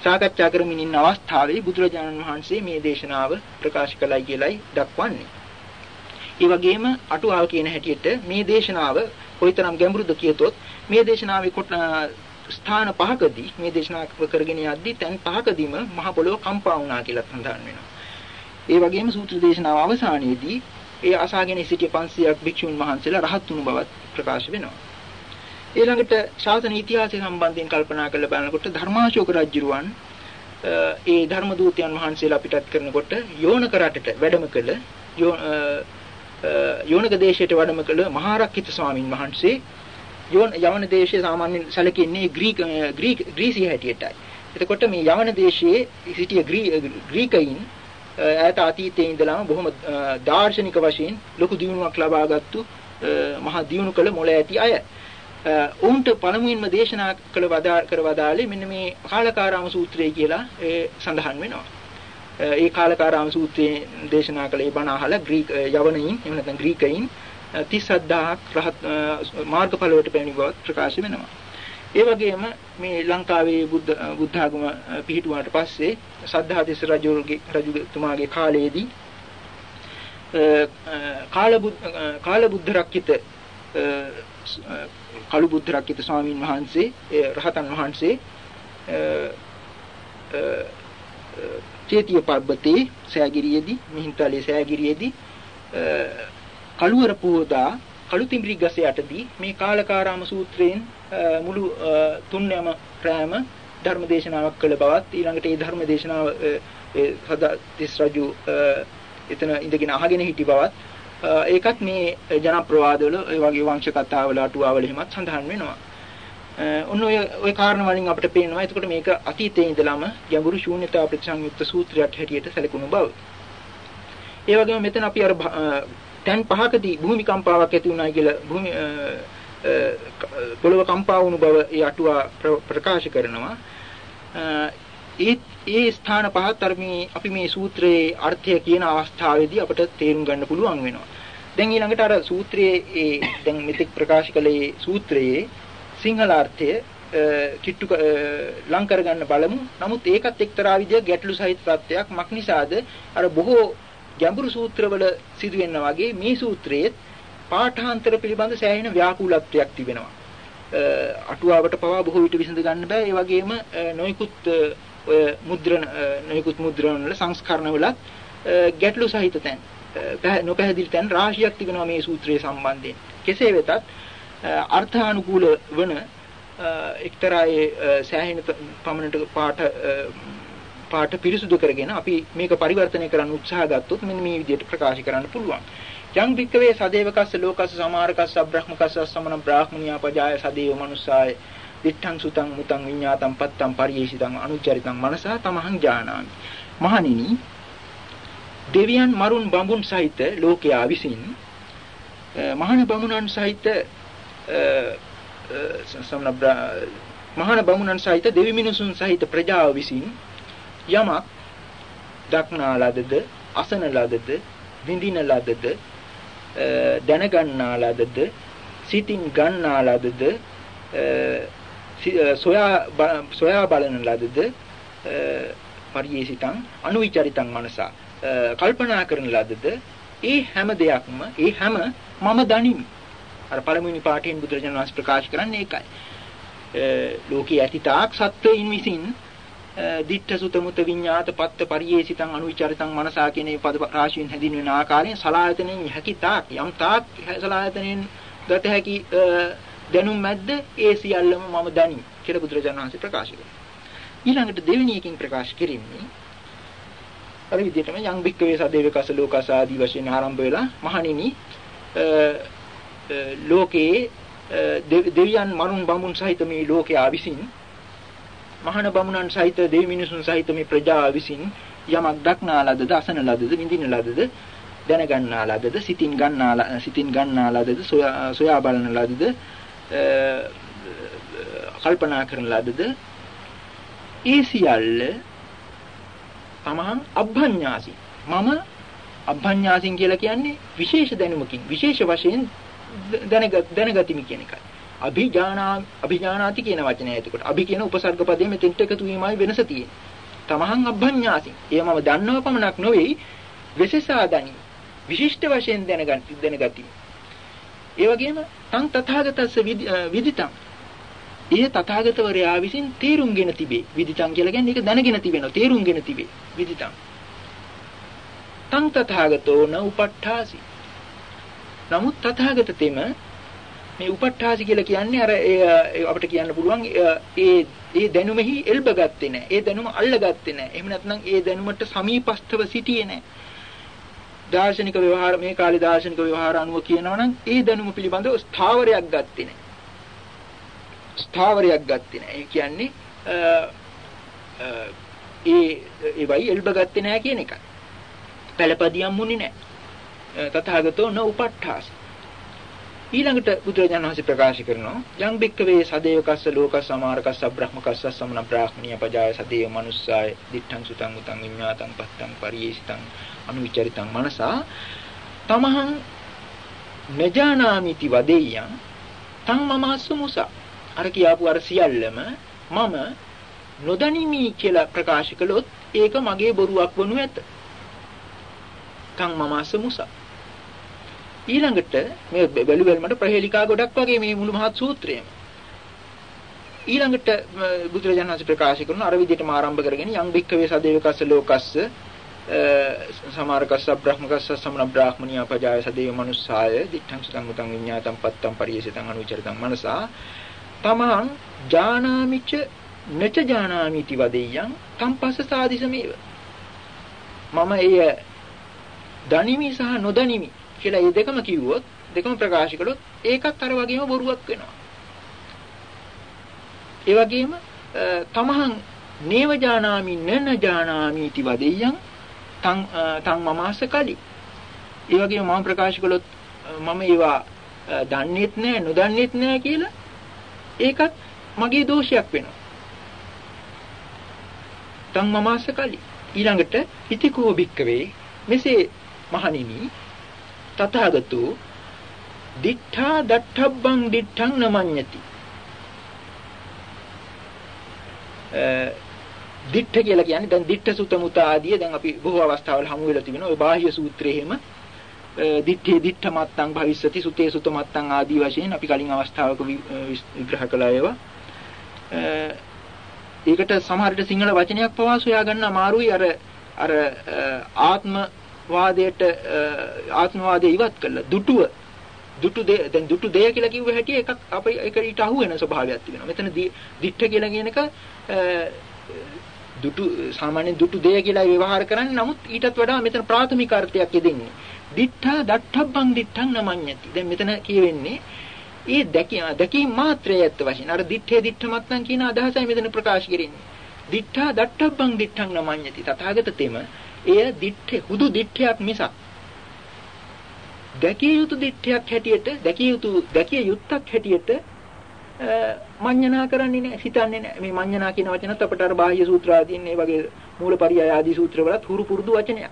සාකච්ඡා කරමින් ඉන්න අවස්ථාවේ බුදුරජාණන් වහන්සේ මේ දේශනාව ප්‍රකාශ කළයි කියලයි දක්වන්නේ. ඒ වගේම අටුවාව කියන හැටියට මේ දේශනාව කොයිතරම් ගැඹුරුද කියතොත් මේ දේශනාවේ ස්ථාන පහකදී මේ දේශනාව කරගෙන යද්දී තැන් පහකදීම මහ පොළොව කම්පා වුණා කියලා සඳහන් වෙනවා. ඒ වගේම සූත්‍ර දේශනාව අවසානයේදී ඒ අසාගෙන සිටිය 500ක් භික්ෂුන් වහන්සේලා රහත් වුණු බවත් ප්‍රකාශ වෙනවා. ඊළඟට ශාසන ඉතිහාසය සම්බන්ධයෙන් කල්පනා කරලා බලනකොට ධර්මාශෝක රජුරුවන් ඒ ධර්ම දූතයන් වහන්සේලා පිටත් කරනකොට යෝනක රටට වැඩම කළ යෝනක දේශයට වැඩම කළ මහාරක්කිත ස්වාමින් වහන්සේ යෝන යවන දේශයේ සාමාන්‍යයෙන් සැලකෙන්නේ ග්‍රීක ග්‍රීක ග්‍රීසිය හැටියටයි. එතකොට මේ යවන දේශයේ සිටිය ග්‍රීකයින් ඈත අතීතයේ ඉඳලාම බොහොම දාර්ශනික වශයෙන් ලොකු දියුණුවක් ලබාගත්තු මහා දියුණු කළ මොළ ඇති අය. ඔවුන්ට පළමුවෙන්ම දේශනා කළ වදා කර වදාලේ මෙන්න මේ කාලකාරාම සූත්‍රය කියලා ඒ සඳහන් වෙනවා. ඒ කාලකාරාම සූත්‍රයේ දේශනා කළ ඒ බණ අහලා ග්‍රීක යවනයින් එහෙම නැත්නම් ග්‍රීකයින් 30000ක් රහත් මාර්ගඵලවලට පැමිණි බව ප්‍රකාශ වෙනවා. ඒ වගේම මේ ලංකාවේ බුද්ධ බුද්ධාගම පිහිටුවාට පස්සේ සද්ධාතිස්ස රජුගේ රජතුමාගේ කාලයේදී කාල බුද්ධ රක්කිත කළු බුද්ධ රක්කිත ස්වාමීන් වහන්සේ රහතන් වහන්සේ චේතිය පර්වතයේ සෑගිරියේදී මිහින්තලේ සෑගිරියේදී කළුවර පොදා කළු තිඹිරි ගස යටදී මේ කාලකාරාම සූත්‍රයෙන් මුළු තුන්යම ප්‍රෑම ධර්මදේශනාවක් කළ බවත් ඊළඟට ඒ ධර්මදේශනාව ඒ සදා තිස් රජු එතන ඉඳගෙන අහගෙන හිටි බවත් ඒකත් මේ ජනප්‍රවාදවල ඒ වගේ වංශ කතාවල අටුවාවල එහෙමත් සඳහන් වෙනවා. ඔන්න ඔය ඔය කාරණ වලින් අපිට පේනවා. එතකොට මේක අතීතයේ ඉඳලම ගැඹුරු ශූන්‍යතා ප්‍රතිසංයුක්ත සූත්‍රයක් හැටියට සැලකුණු බව. ඒ වගේම මෙතන අපි අර තැන් පහකදී භූමිකම්පාවක් ඇති වුණා කියලා භූමි පොළව කම්පා වුණු බව ඒ අටුවා ප්‍රකාශ කරනවා. ඒ ඒ ස්ථාන පහත් අර මේ අපි මේ සූත්‍රයේ අර්ථය කියන අවස්ථාවේදී අපට තේරුම් ගන්න පුළුවන් වෙනවා. දැන් ඊළඟට අර සූත්‍රයේ ඒ දැන් මෙතෙක් ප්‍රකාශ කළේ සූත්‍රයේ සිංහල අර්ථය කිට්ටු ලං කරගන්න බලමු. නමුත් ඒකත් එක්තරා විදිහක ගැටලු සහිත තත්ත්වයක්. මක්නිසාද අර බොහෝ ගැඹුරු සූත්‍රවල සිදුවෙනා වගේ මේ සූත්‍රයේත් පාඨාන්තර පිළිබඳ සෑහෙන ව්‍යාකූලත්වයක් තිබෙනවා. අටුවාවට පවා බොහෝ විට විසඳ ගන්න බෑ. ඒ වගේම නොයිකුත් ඔය මුද්‍රණ නොයිකුත් මුද්‍රණ වල සංස්කරණ වලත් ගැටලු සහිත තැන් නොපැහැදිලි තැන් රාශියක් තිබෙනවා මේ සූත්‍රයේ සම්බන්ධයෙන්. කෙසේ වෙතත් අර්ථානුකූල වන එක්තරා ඒ සෑහෙන පමණට පාඨ පාඨ පිරිසුදු කරගෙන අපි මේක පරිවර්තනය කරන්න උත්සාහ ගත්තොත් මෙන්න මේ විදිහට ප්‍රකාශ කරන්න පුළුවන්. යං භික්කවේ සදේවකස්ස ලෝකස්ස සමාරකස්ස අබ්‍රහ්මකස්ස සමන බ්‍රාහ්මනියා පජාය සදේව මනුස්සාය දිත්තං සුතං මුතං විඤ්ඤාතං පත්තං පරියේෂිතං අනුචරිතං මනසා තමහං ඥානාමි. මහණෙනි දෙවියන් මරුන් බඹුන් සහිත ලෝකයා විසින් මහාන බමුණන් සහිත සමන මහාන බමුණන් සහිත දෙවි මිනිසුන් සහිත ප්‍රජාව විසින් යමක් දක්නා ලදද අසන ලදද විඳින ලදද දැනගන්නා ලදද සිතින් ගන්නා ලදද සොයා සොයා බලන ලදද පරියේසිතං අනුවිචරිතං මනසා කල්පනා කරන ලදද ඒ හැම දෙයක්ම ඒ හැම මම දනිමි. අර පළමුවෙනි පාඨයෙන් බුදුරජාණන් වහන්සේ ප්‍රකාශ කරන්නේ ඒකයි. ලෝකයේ ඇති තාක් සත්වයින් විසින් දිට්ඨ සුත මුත විඤ්ඤාත පත්ත පරියේසිතං අනුවිචරිතං මනසා කියන මේ පද රාශියෙන් හැදින්වෙන ආකාරයෙන් සලායතනෙන් හැකි තාක් යම් තාක් සලායතනෙන් ගත හැකි දැනුම් මැද්ද ඒ සියල්ලම මම දනි කියලා බුදුරජාණන් වහන්සේ ප්‍රකාශ කළා. ඊළඟට දෙවෙනි එකකින් ප්‍රකාශ කිරීමේ අර විදිහටම යම් බික්කවේ සදේවකස ලෝකස ආදී වශයෙන් ආරම්භ වෙලා මහණෙනි ලෝකේ දෙවියන් මරුන් බඹුන් සහිත මේ ලෝකයා විසින් මහාන බමුණන් සහිත දෙවි මිනිසුන් සහිත මේ ප්‍රජාව විසින් යමක් දක්නා ලදද අසන ලදද විඳින ලදද දැනගන්නා ලදද සිතින් ගන්නා සිතින් ගන්නා ලදද සොයා බලන ලදද කල්පනා කරන ලදද ඒ සියල්ල තමහන් අභ්ඥාසි මම අභ්ඥාසින් කියලා කියන්නේ විශේෂ දැනුමකින් විශේෂ වශයෙන් දැනග දැනගතිමි කියන එකයි. අභිජානා අභිජානාති කියන වචනය එතකොට අභි කියන උපසර්ග පදයේ මෙතෙන්ට එකතු වීමයි වෙනස තියෙන්නේ. තමහං අභඤ්ඤාසි. ඒ මම දන්නව පමණක් නෙවෙයි විශේෂා දනි. විශිෂ්ට වශයෙන් දැනගන්න දැනගති. ඒ වගේම තං තථාගතස්ස විදිතං. ඒ තථාගතවරයා විසින් තේරුම්ගෙන තිබේ. විදිතං කියලා කියන්නේ ඒක දැනගෙන තිබෙනවා. තේරුම්ගෙන තිබේ. විදිතං. තං තථාගතෝ න උපට්ඨාසි. නමුත් තථාගත තෙම මේ උපට්ඨාසි කියලා කියන්නේ අර අපිට කියන්න පුළුවන් ඒ ඒ දැනුමෙහි එල්බ ගත්තේ නැහැ. ඒ දැනුම අල්ලගත්තේ නැහැ. එහෙම නැත්නම් ඒ දැනුමට සමීපස්තව සිටියේ නැහැ. දාර්ශනික ව්‍යවහාර මේ කාලේ දාර්ශනික ව්‍යවහාර අනුව කියනවා නම් ඒ දැනුම පිළිබඳව ස්ථාවරයක් ගත්තේ නැහැ. ස්ථාවරයක් ගත්තේ නැහැ. ඒ කියන්නේ ඒ ඒ වයි එල්බ ගත්තේ නැහැ කියන එකයි. පළපදියම් මුනි නැහැ. තථාගතෝ න උපට්ඨාසි ඊළඟට බුදුරජාණන් වහන්සේ ප්‍රකාශ කරනවා යම් බික්කවේ සදේවකස්ස ලෝකස් සමාරකස්ස බ්‍රහ්මකස්ස සමන බ්‍රාහ්මණිය පජාය සදේව මනුස්සාය දිත්තං සුතං උතං විඤ්ඤාතං පත්තං පරියේසිතං අනුවිචරිතං මනසා තමහං නජානාමිති වදෙය්‍යං තං මමස්සු මුසා අර කියාපු අර සියල්ලම මම නොදනිමි කියලා ප්‍රකාශ කළොත් ඒක මගේ බොරුවක් වනු ඇත. තං මමස්ස මුසා ඊළඟට මේ බැලු බැලමට ප්‍රහේලිකා ගොඩක් වගේ මේ මුළු මහත් සූත්‍රයම. ඊළඟට බුදුරජාණන් වහන්සේ ප්‍රකාශ කරන අර විදිහටම ආරම්භ කරගෙන යම් භික්ඛවේ සදේවකස්ස ලෝකස්ස සමාරකස්ස බ්‍රහ්මකස්ස සමන බ්‍රාහ්මනිය පජාය සදේව මනුස්සාය දිඨං සුතං මුතං විඤ්ඤාතං පත්තං පරියසිතං අනුචරිතං මනසා. තමං ජානාමිච නච ජානාමිති වදෙය්‍යං තම්පස්ස සාදිසමේව. මම එය දනිමි සහ නොදනිමි. කියලා මේ දෙකම කිව්වොත් දෙකම ප්‍රකාශ කළොත් ඒකත් අර වගේම බොරුවක් වෙනවා. ඒ වගේම තමහං නේව ජානාමි නන ජානාමි इति වදෙය්‍යං තං තං මමස්ස කලි. ඒ වගේම මම ප්‍රකාශ කළොත් මම ඒවා දන්නේත් නැහැ නොදන්නේත් නැහැ කියලා ඒකත් මගේ දෝෂයක් වෙනවා. තං මමස්ස කලි. ඊළඟට ඉතිකෝ භික්කවේ මෙසේ මහණෙනි තථාගතෝ දිඨා දට්ඨබ්බං දිඨං නමඤ්ඤති දිට්ඨ කියලා කියන්නේ දැන් දිට්ඨ සුත මුත ආදී දැන් අපි බොහෝ අවස්ථාවල හමු වෙලා තිබෙනවා. ඔය බාහ්‍ය සූත්‍රයේ එහෙම දිට්ඨේ දිට්ඨ මත්තං භවිස්සති සුතේ සුත මත්තං ආදී වශයෙන් අපි කලින් අවස්ථාවක විග්‍රහ කළා ඒවා. ඒකට සමහරට සිංහල වචනයක් පවා සොයා ගන්න අමාරුයි අර අර ආත්ම වාදයට ආත්මවාදය ඉවත් කළා. දුටුව දුටු දෙය දැන් දුටු දෙය කියලා කිව්ව හැටි එකක් අපේ ඒක ඊට අහු වෙන ස්වභාවයක් තිබෙනවා. මෙතන දිට්ඨ කියලා කියන එක දුටු සාමාන්‍යයෙන් දුටු දෙය කියලා ව්‍යවහාර කරන්නේ නමුත් ඊටත් වඩා මෙතන ප්‍රාථමික අර්ථයක් යෙදෙන්නේ. දිට්ඨා දට්ඨබ්බං දිට්ඨං නමඤ්ඤති. දැන් මෙතන කියවෙන්නේ ඒ දැකීම දැකීම මාත්‍රය ඇත්ත වශයෙන් අර දිත්තේ දිත්තමත්නම් කියන අදහසයි මෙතන ප්‍රකාශ කරන්නේ. දිත්තා දට්ඨබ්බං දිත්තං නමඤ්ඤති. තථාගත තෙම එය දිත්තේ හුදු දිත්තයක් මිසක් දැකිය යුතු දිත්තයක් හැටියට දැකිය යුතු දැකිය යුත්තක් හැටියට මඤ්ඤණා කරන්නේ නැහැ හිතන්නේ නැහැ මේ මඤ්ඤණා කියන වචනත් අපට අර බාහ්‍ය සූත්‍ර ආදීන් මේ වගේ මූලපරියාය ආදී සූත්‍රවලත් හුරු පුරුදු වචනයක්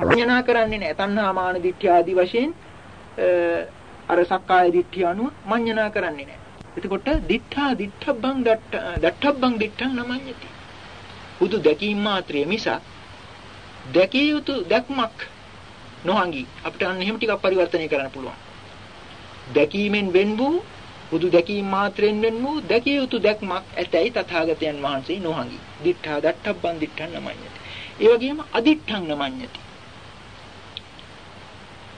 මඤ්ඤණා කරන්නේ නැහැ තණ්හා මාන දිට්ඨිය ආදී වශයෙන් අර සක්කාය දිට්ඨිය අනුව මඤ්ඤණා කරන්නේ නැහැ. එතකොට දිඨා දිඨබ්බං දට්ඨබ්බං දිඨං නමඤ්ඤති. හුදු දැකීම මාත්‍රය මිස දැකිය යුතු දැක්මක් නොහඟි අපිට අන්න එහෙම ටිකක් පරිවර්තනය කරන්න පුළුවන්. දැකීමෙන් වෙන් වූ හුදු දැකීම මාත්‍රයෙන් වෙන් වූ දැකිය යුතු දැක්මක් ඇතැයි තථාගතයන් වහන්සේ නොහඟි. දිඨා දට්ඨබ්බං දිඨං නමඤ්ඤති. ඒ වගේම අදිඨං නමඤ්ඤති.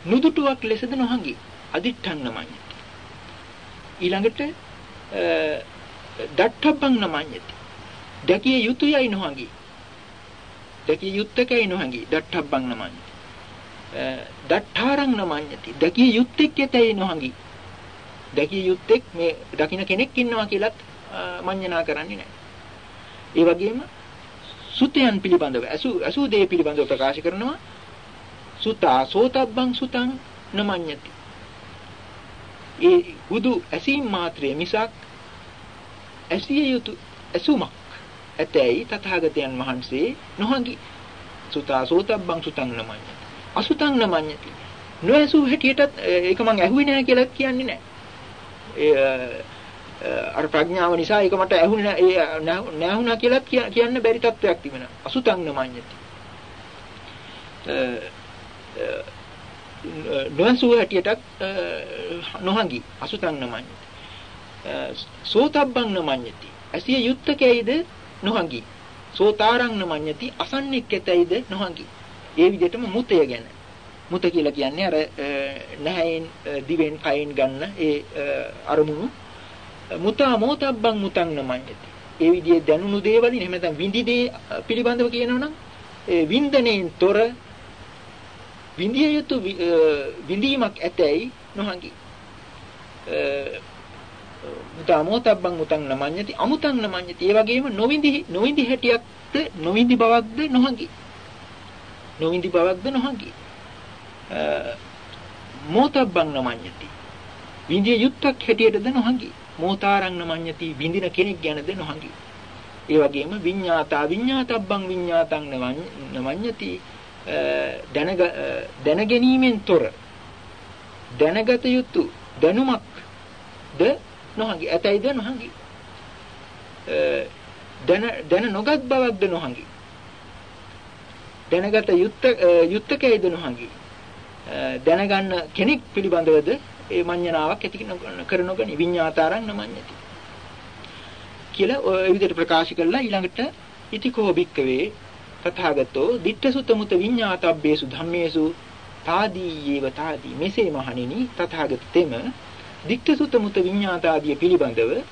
නුදුටුවක් ලෙසද නොහඟි. අදිඨං නමඤ්ඤති. ඊළඟට දට්ඨබ්බං නමඤ්ඤති. දැකිය යුතුයයි නොහඟි. දැකිය යුත්තකයි නොහඟි. දට්ඨබ්බං නමඤ්ඤති. දට්ඨාරං නමඤ්ඤති. දැකිය යුත්තෙක් යතයි නොහඟි. දැකිය යුත්තෙක් මේ දකින්න කෙනෙක් ඉන්නවා කියලත් මඤ්ඤණා කරන්නේ නැහැ. ඒ වගේම සුතයන් පිළිබඳව අසු අසු දේ පිළිබඳව ප්‍රකාශ කරනවා සුතා සෝතබ්බං සුතං නමඤ්ඤති ඒ හුදු ඇසීම් මාත්‍රය මිසක් ඇසිය යුතු ඇසුමක් ඇතැයි තථාගතයන් වහන්සේ නොහඟි. සුතා සෝතබ්බං සුතං නමඤ්ඤති. අසුතං නමඤ්ඤති. නොඇසු හැටියටත් ඒක මං ඇහුවේ නැහැ කියලා කියන්නේ නැහැ අර ප්‍රඥාව නිසා ඒක මට ඇහුනේ නැහැ නැහුණා කියලා කියන්න බැරි තත්වයක් තිබෙනවා අසුතං නමඤ්ඤති. නොසුව හැටියටත් නොහඟි. අසුතං නමඤ්ඤති. සෝතබ්බං නමඤ්ඤති. ඇසිය යුත්තකයිද? නොහඟි. සෝතාරං නමඤ්ඤති අසන්නෙක් ඇතයිද නොහඟි. ඒ විදිහටම මුතය ගැන. මුත කියලා කියන්නේ අර නැහැෙන් දිවෙන් කයින් ගන්න ඒ අරමුණු. මුතා මොතබ්බං මුතං නමඤ්ඤති. ඒ විදිහේ දැනුණු දේවලින් එහෙම නැත්නම් විඳි දේ පිළිබඳව කියනවනම් ඒ වින්දනයෙන් තොර විඳිය යුතු විඳීමක් ඇතැයි නොහඟි. මුතමෝතබ්බං මුතං නමඤ්ඤති අමුතං නමඤ්ඤති. ඒ වගේම නොවිඳි නොවිඳි හැටියක්ද නොවිඳි බවක්ද නොහඟි. නොවිඳි බවක්ද නොහඟි. මෝතබ්බං නමඤ්ඤති. විඳිය යුත්තක් හැටියටද නොහඟි. මෝතාරං නමඤ්ඤති විඳින කෙනෙක් ගැනද නොහඟි. ඒ වගේම විඤ්ඤාතා විඤ්ඤාතබ්බං විඤ්ඤාතං නමඤ්ඤති දැන දැනගැනීමෙන් තොර දැනගත යුතු දැනුමක්ද නොහඟි. ඇතයිද නොහඟි. දැන දැන නොගත් බවක්ද නොහඟි. දැනගත යුත්ත යුත්තකයිද නොහඟි. දැනගන්න කෙනෙක් පිළිබඳවද ඒ මඤ්ඤණාවක් ඇති කරනොගනි විඤ්ඤාතාරං නමඤ්ඤති කියලා ඔය විදිහට ප්‍රකාශ කළා ඊළඟට ඉතිකෝ භික්කවේ තථාගතෝ dittasuta muta විඤ්ඤාතබ්බේසු ධම්මේසු තාදීයේව තාදී මෙසේ මහණෙනි තථාගත තෙම dittasuta muta විඤ්ඤාතාදිය පිළිබඳව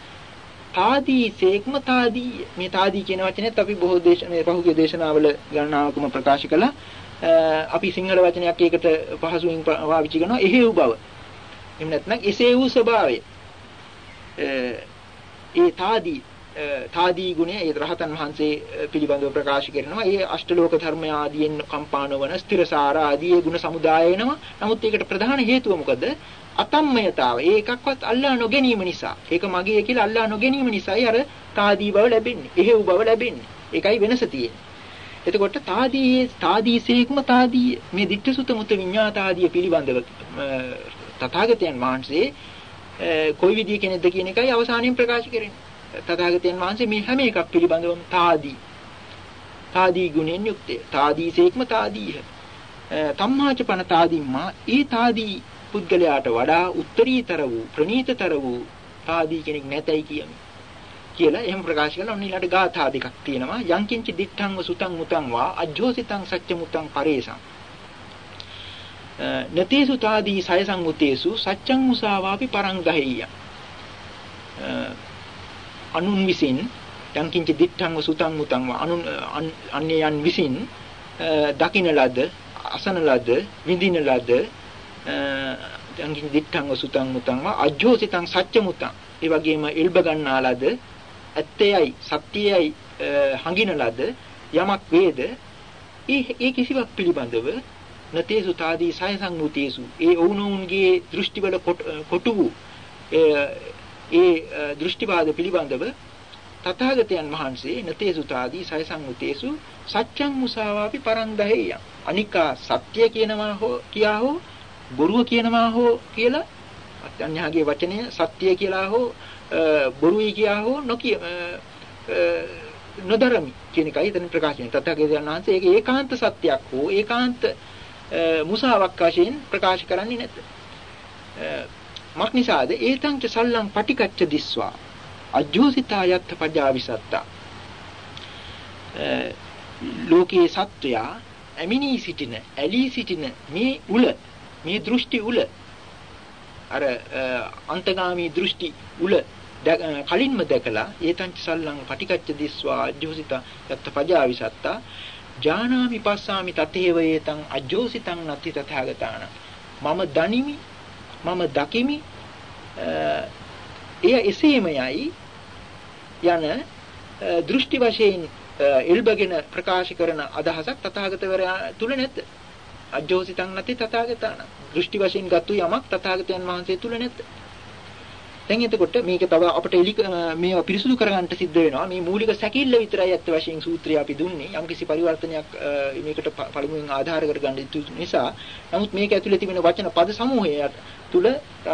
තාදී සේක්ම තාදී මේ තාදී කියන වචනේත් අපි බොහෝ දේශනේ පහුගිය දේශනාවල ගණනාවකම ප්‍රකාශ කළා. අපි සිංහල වචනයක් ඒකට පහසුවෙන් පාවිච්චි කරනවා. එහෙව් බව. එහෙම නැත්නම් එසේ වූ ස්වභාවය. ඒ තාදී තාදී ගුණය ඒ රහතන් වහන්සේ පිළිබඳව ප්‍රකාශ කරනවා. ඒ අෂ්ටලෝක ධර්ම ආදීන් කම්පාන වන ස්ථිරසාර ආදී ඒ ගුණ සමුදාය වෙනවා. නමුත් ඒකට ප්‍රධාන හේතුව මොකද? අතම්මයතාව. ඒ එකක්වත් අල්ලා නොගැනීම නිසා. ඒක මගේ කියලා අල්ලා නොගැනීම නිසායි අර තාදී බව ලැබෙන්නේ. එහෙව් බව ලැබෙන්නේ. ඒකයි වෙනස තියෙන්නේ. එතකොට තාදී තාදීසේක්ම තාදී මේ ditthusuta muta විඤ්ඤාතාදී පිළිබඳව තථාගතයන් වහන්සේ කොයි විදිය කෙනෙක්ද කියන එකයි අවසානයෙන් ප්‍රකාශ කරන්නේ. තථාගතයන් වහන්සේ මේ හැම එකක් පිළිබඳවම තාදී තාදී ගුණෙන් යුක්තය. තාදීසේක්ම තාදීහ. තම්මාචපන තාදීම්මා ඒ තාදී පුද්ගලයාට වඩා උත්තරීතර වූ ප්‍රණීතතර වූ තාදී කෙනෙක් නැතයි කියමි. කියලා එහෙම ප්‍රකාශ කරලා ඔන්න ඊළඟට ගාථා දෙකක් තියෙනවා. යංකින්ච දිත්තංව සුතං මුතං වා අජ්ජෝසිතං සච්ච මුතං පරේසං. නතේසු තාදී සය සංමුතේසු සච්ඡං මුසාවාපි පරං ගහෙය්‍ය. අනුන් විසින් යංකින්ච දිත්තංව සුතං මුතං වා අනුන් අන්‍යයන් විසින් දකින ලද අසන ලද විඳින ලද යංකින් දිත්තංව සුතං මුතං වා අජ්ජෝසිතං සච්ච මුතං ඒ වගේම එල්බ ගන්නා ලද ඇත්තයයි සත්‍යයයි හඟින ලද යමක් වේද? ඒ ඒ කිසිවක් පිළිබඳව නතේසු තාදී සය සංමුතේසු ඒ ඔවුනොවුන්ගේ දෘෂ්ටිවල කොටු වූ ඒ දෘෂ්ටිවාද පිළිබඳව තථාගතයන් වහන්සේ නතේසු තාදී සය සංමුතේසු සත්‍යං මුසාවාපි පරං දහෙය්‍ය අනිකා සත්‍ය කියනවා හෝ කියා හෝ බොරුව කියනවා හෝ කියලා අන්‍යහාගේ වචනය සත්‍ය කියලා හෝ බොරුයි කියා හෝ නොකිය නොදරමි කියන එකයි එතන ප්‍රකාශ වෙන්නේ. තථාගතයන් වහන්සේ ඒක ඒකාන්ත සත්‍යයක් හෝ ඒකාන්ත මුසාවක් වශයෙන් ප්‍රකාශ කරන්නේ නැත. මක්නිසාද ඒතං ච සල්ලං පටිකච්ච දිස්වා. අජ්ජෝසිතා යත්ත පජාවිසත්තා. ලෝකයේ සත්වයා ඇමිනී සිටින ඇලී සිටින මේ උල මේ දෘෂ්ටි උල අර අන්තගාමී දෘෂ්ටි උල කලින්ම දැකලා ඒතංච සල්ලං පටිකච්ච දිස්වා අජ්ජෝසිත යත්ත පජාවිසත්තා. ජානාමි පස්සාමි තතේව ඒතං අජ්ජෝසිතං නති තථාගතාන. මම දනිමි මම දකිමි. එය එසේමයයි යන දෘෂ්ටි වශයෙන් එල්බගෙන ප්‍රකාශ කරන අදහසක් තථාගතවරයා තුල නැද්ද අජ්ජෝසිතං නැති තථාගතාන දෘෂ්ටි වශයෙන් ගත්තු යමක් තථාගතයන් වහන්සේ තුල නැද්ද දැන් එතකොට මේක තව අපිට එලි මේවා පිරිසුදු කරගන්න සිද්ධ වෙනවා. මේ මූලික සැකිල්ල විතරයි ඇත්ත වශයෙන් සූත්‍රය අපි දුන්නේ. යම්කිසි පරිවර්තනයක් මේකට පළමුවෙන් ආධාර කරගන්න නිසා. නමුත් මේක ඇතුලේ තිබෙන වචන පද සමූහය තුල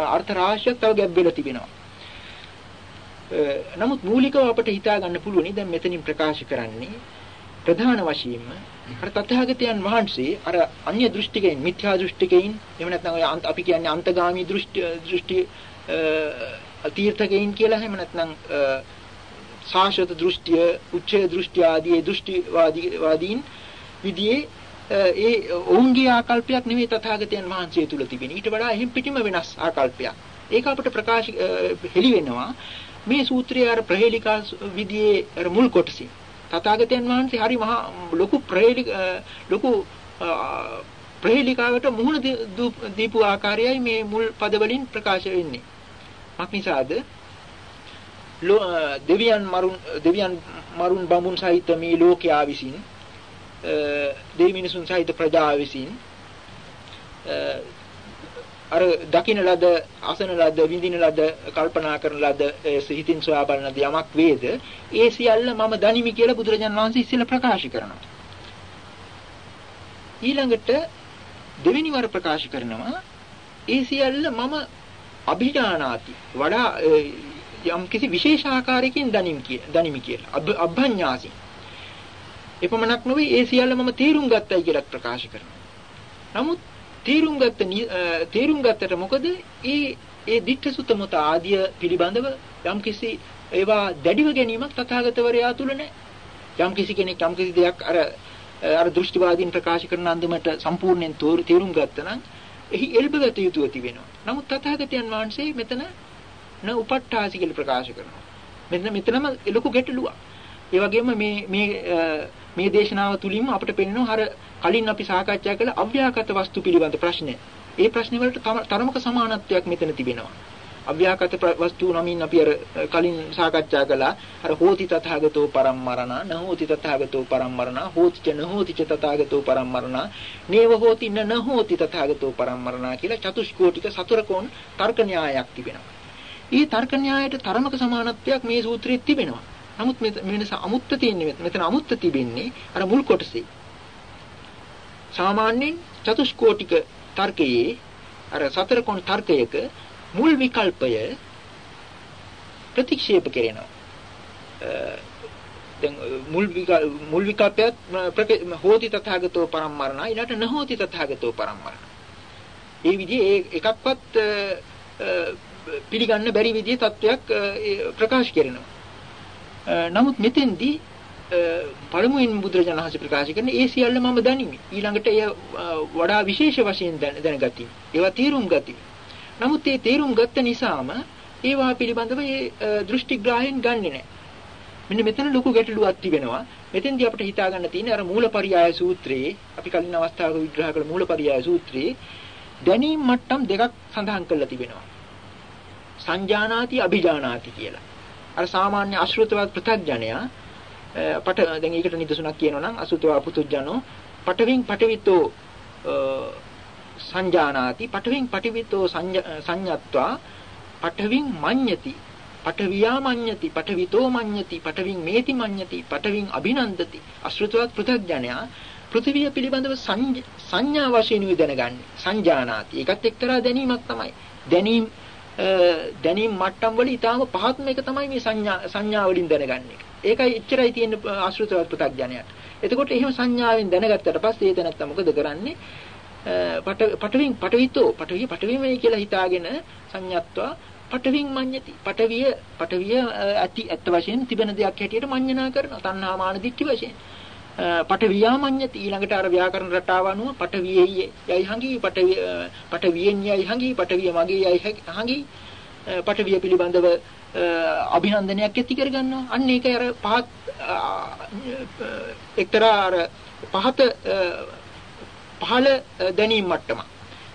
අර්ථ රාශියක් තව ගැබ් වෙලා තිබෙනවා. නමුත් මූලිකව අපිට හිතා ගන්න පුළුවනි දැන් මෙතනින් ප්‍රකාශ කරන්නේ ප්‍රධාන වශයෙන්ම අර තථාගතයන් වහන්සේ අර අන්‍ය දෘෂ්ටිකයින් මිත්‍යා දෘෂ්ටිකයින් එහෙම නැත්නම් ඔය අපි කියන්නේ අන්තගාමී දෘෂ්ටි දෘෂ්ටි තීර්ථකයින් කියලා එහෙම නැත්නම් සාශත දෘෂ්ටිය, උච්චේ දෘෂ්ටි ආදී දෘෂ්ටිවාදී වාදීන් විදියේ ඒ ඔවුන්ගේ ආකල්පයක් නෙමෙයි තථාගතයන් වහන්සේ තුල තිබෙන. ඊට වඩා එහෙම් පිටිම වෙනස් ආකල්පයක්. ඒක අපිට ප්‍රකාශ හෙළි වෙනවා මේ සූත්‍රයේ අර ප්‍රහේලිකා විදියේ අර මුල් කොටසින්. තථාගතයන් වහන්සේ හරි මහා ලොකු ප්‍රහේලික ලොකු ප්‍රහේලිකාවට මුහුණ දීපු ආකාරයයි මේ මුල් පද වලින් ප්‍රකාශ වෙන්නේ. මක්නිසාද දෙවියන් මරුන් දෙවියන් මරුන් බඹුන් සහිත මේ ලෝකයා විසින් දෙවි මිනිසුන් සහිත ප්‍රජාව විසින් අර දකින්න ලද අසන ලද විඳින ලද කල්පනා කරන ලද සිහිතින් සොයා බලන යමක් වේද? ඒ සියල්ල මම දනිමි කියලා බුදුරජාණන් වහන්සේ ඉස්සෙල්ලා ප්‍රකාශ කරනවා. ඊළඟට දෙවෙනි වර ප්‍රකාශ කරනවා ඒ සියල්ල මම අභිඥානාති වඩා යම් කිසි විශේෂ ආකාරයකින් දනිමි කිය දනිමි කියලා. අභඤ්ඤාසි එපමණක් නොවේ ඒ සියල්ල මම තීරුම් ගත්තයි කියලා ප්‍රකාශ කරනවා. නමුත් තීරුම් ගත්ත තීරුම් ගත්තට මොකද? ඒ ඒ ditta sutta mota ආදිය පිළිබඳව යම් කිසි ඒවා දැඩිව ගැනීමක් තථාගතවරයා තුල නැහැ යම් කිසි කෙනෙක් යම් කිසි දෙයක් අර අර දෘෂ්ටිවාදීන් ප්‍රකාශ කරන අන්දමට සම්පූර්ණයෙන් තේරුම් ගත්තා නම් එහි එල්බගත යුතුව තිබෙනවා. නමුත් තථාගතයන් වහන්සේ මෙතන න උපට්ඨාසි කියලා ප්‍රකාශ කරනවා. මෙතන මෙතනම ලොකු ගැටලුවක්. ඒ වගේම මේ මේ මේ දේශනාව තුලින්ම අපිට පෙනෙනවා අර කලින් අපි සාකච්ඡා කළ අව්‍යාකත වස්තු පිළිබඳ ප්‍රශ්නය. ඒ ප්‍රශ්න වලට තරමක සමානත්වයක් මෙතන තිබෙනවා. අව්‍යාකත වස්තු නමින් අපි අර කලින් සාකච්ඡා කළා අර හෝති තථාගතෝ පරම්මරණ නහෝති තථාගතෝ පරම්මරණ හෝති ච නහෝති ච තථාගතෝ පරම්මරණ නේව හෝති න නහෝති තථාගතෝ පරම්මරණ කියලා චතුෂ්කෝටික සතරකෝණ තර්ක න්‍යායක් තිබෙනවා. ඊ තර්ක න්‍යායට තරමක සමානත්වයක් මේ සූත්‍රයේ තිබෙනවා. නමුත් මෙන්න අමුත්ත තියෙන්නේ මෙතන අමුත්ත තිබෙන්නේ අර මුල් කොටසේ. සාමාන්‍යයෙන් චතුෂ්කෝටික තර්කයේ අර සතරකෝණ තර්කයක මුල් විකල්පය ප්‍රතික්ෂේප කරනවා. දැන් මුල් මුල් විකල්පයත් හෝති තථාගතෝ පරම්මරණ ඊළඟට නහෝති තථාගතෝ පරම්මරණ. ඒ විදිහේ එකක්වත් පිළිගන්න බැරි විදිහේ තත්වයක් ප්‍රකාශ කරනවා. නමුත් මෙතෙන්දී පළමුවෙන් බුදුරජාණන් වහන්සේ ප්‍රකාශ කරන ඒ සියල්ල මම දනිමි. ඊළඟට එය වඩා විශේෂ වශයෙන් දැනගතිමි. ඒවා තේරුම් ගතිමි. නමුත් ඒ තේරුම් ගත්ත නිසාම ඒවා පිළිබඳව ඒ දෘෂ්ටිග්‍රාහයෙන් ගන්නෙ නැහැ. මෙන්න මෙතන ලොකු ගැටලුවක් තිබෙනවා. මෙතෙන්දී අපිට හිතා ගන්න තියෙන්නේ අර මූලපරියාය සූත්‍රයේ අපි කලින් අවස්ථාවක විග්‍රහ කළ මූලපරියාය සූත්‍රයේ දැනීම් මට්ටම් දෙකක් සඳහන් කරලා තිබෙනවා. සංජානාති අභිජානාති කියලා. අර සාමාන්‍ය අශෘතවත් පෘථග්ජනයා පට දැන් ඒකට නිදසුනක් කියනවා නම් අසුතවා පුතුජනෝ පටවින් පටවිතෝ සංජානාති පටවින් පටිවිතෝ සංඤත්වා පටවින් මඤ්ඤති පටවියා මඤ්ඤති පටවිතෝ මඤ්ඤති පටවින් මේති මඤ්ඤති පටවින් අභිනන්දති. අශෘතවත් පෘථග්ජනයා පෘථිවිය පිළිබඳව සංඥා වශයෙන් දැනගන්නේ සංජානාති. ඒකත් එක්තරා දැනීමක් තමයි. දැනීම දැනීම් මට්ටම් වල ඊටාම පහත්ම එක තමයි මේ සංඥා සංඥා වලින් දැනගන්නේ. ඒකයි එච්චරයි තියෙන ආශ්‍රිතවත් පෘථග්ජනයට. එතකොට එහෙම සංඥාවෙන් දැනගත්තට පස්සේ ඒ තැනත්තා මොකද කරන්නේ? පටවින් පටවිතෝ පටවිය පටවිමයි කියලා හිතාගෙන සංඥාත්වා පටවින් මඤ්ඤති. පටවිය පටවිය ඇති ඇත්ත වශයෙන් තිබෙන දෙයක් හැටියට මඤ්ඤණා කරනවා. තණ්හා මාන දික්ටි වශයෙන් පටවියා මඤ්ඤති. ඊළඟට අර ව්‍යාකරණ රටාව අනුව පටවියෙයි යයි හංගි පටවිය පටවියෙන් යයි හංගි පටවිය මගේ යයි හංගි පටවිය පිළිබඳව අභිනන්දනයක් ඇති කරගන්නවා. අන්න ඒකයි අර පහත් එක්තරා අර පහත පහළ දැනීම් මට්ටම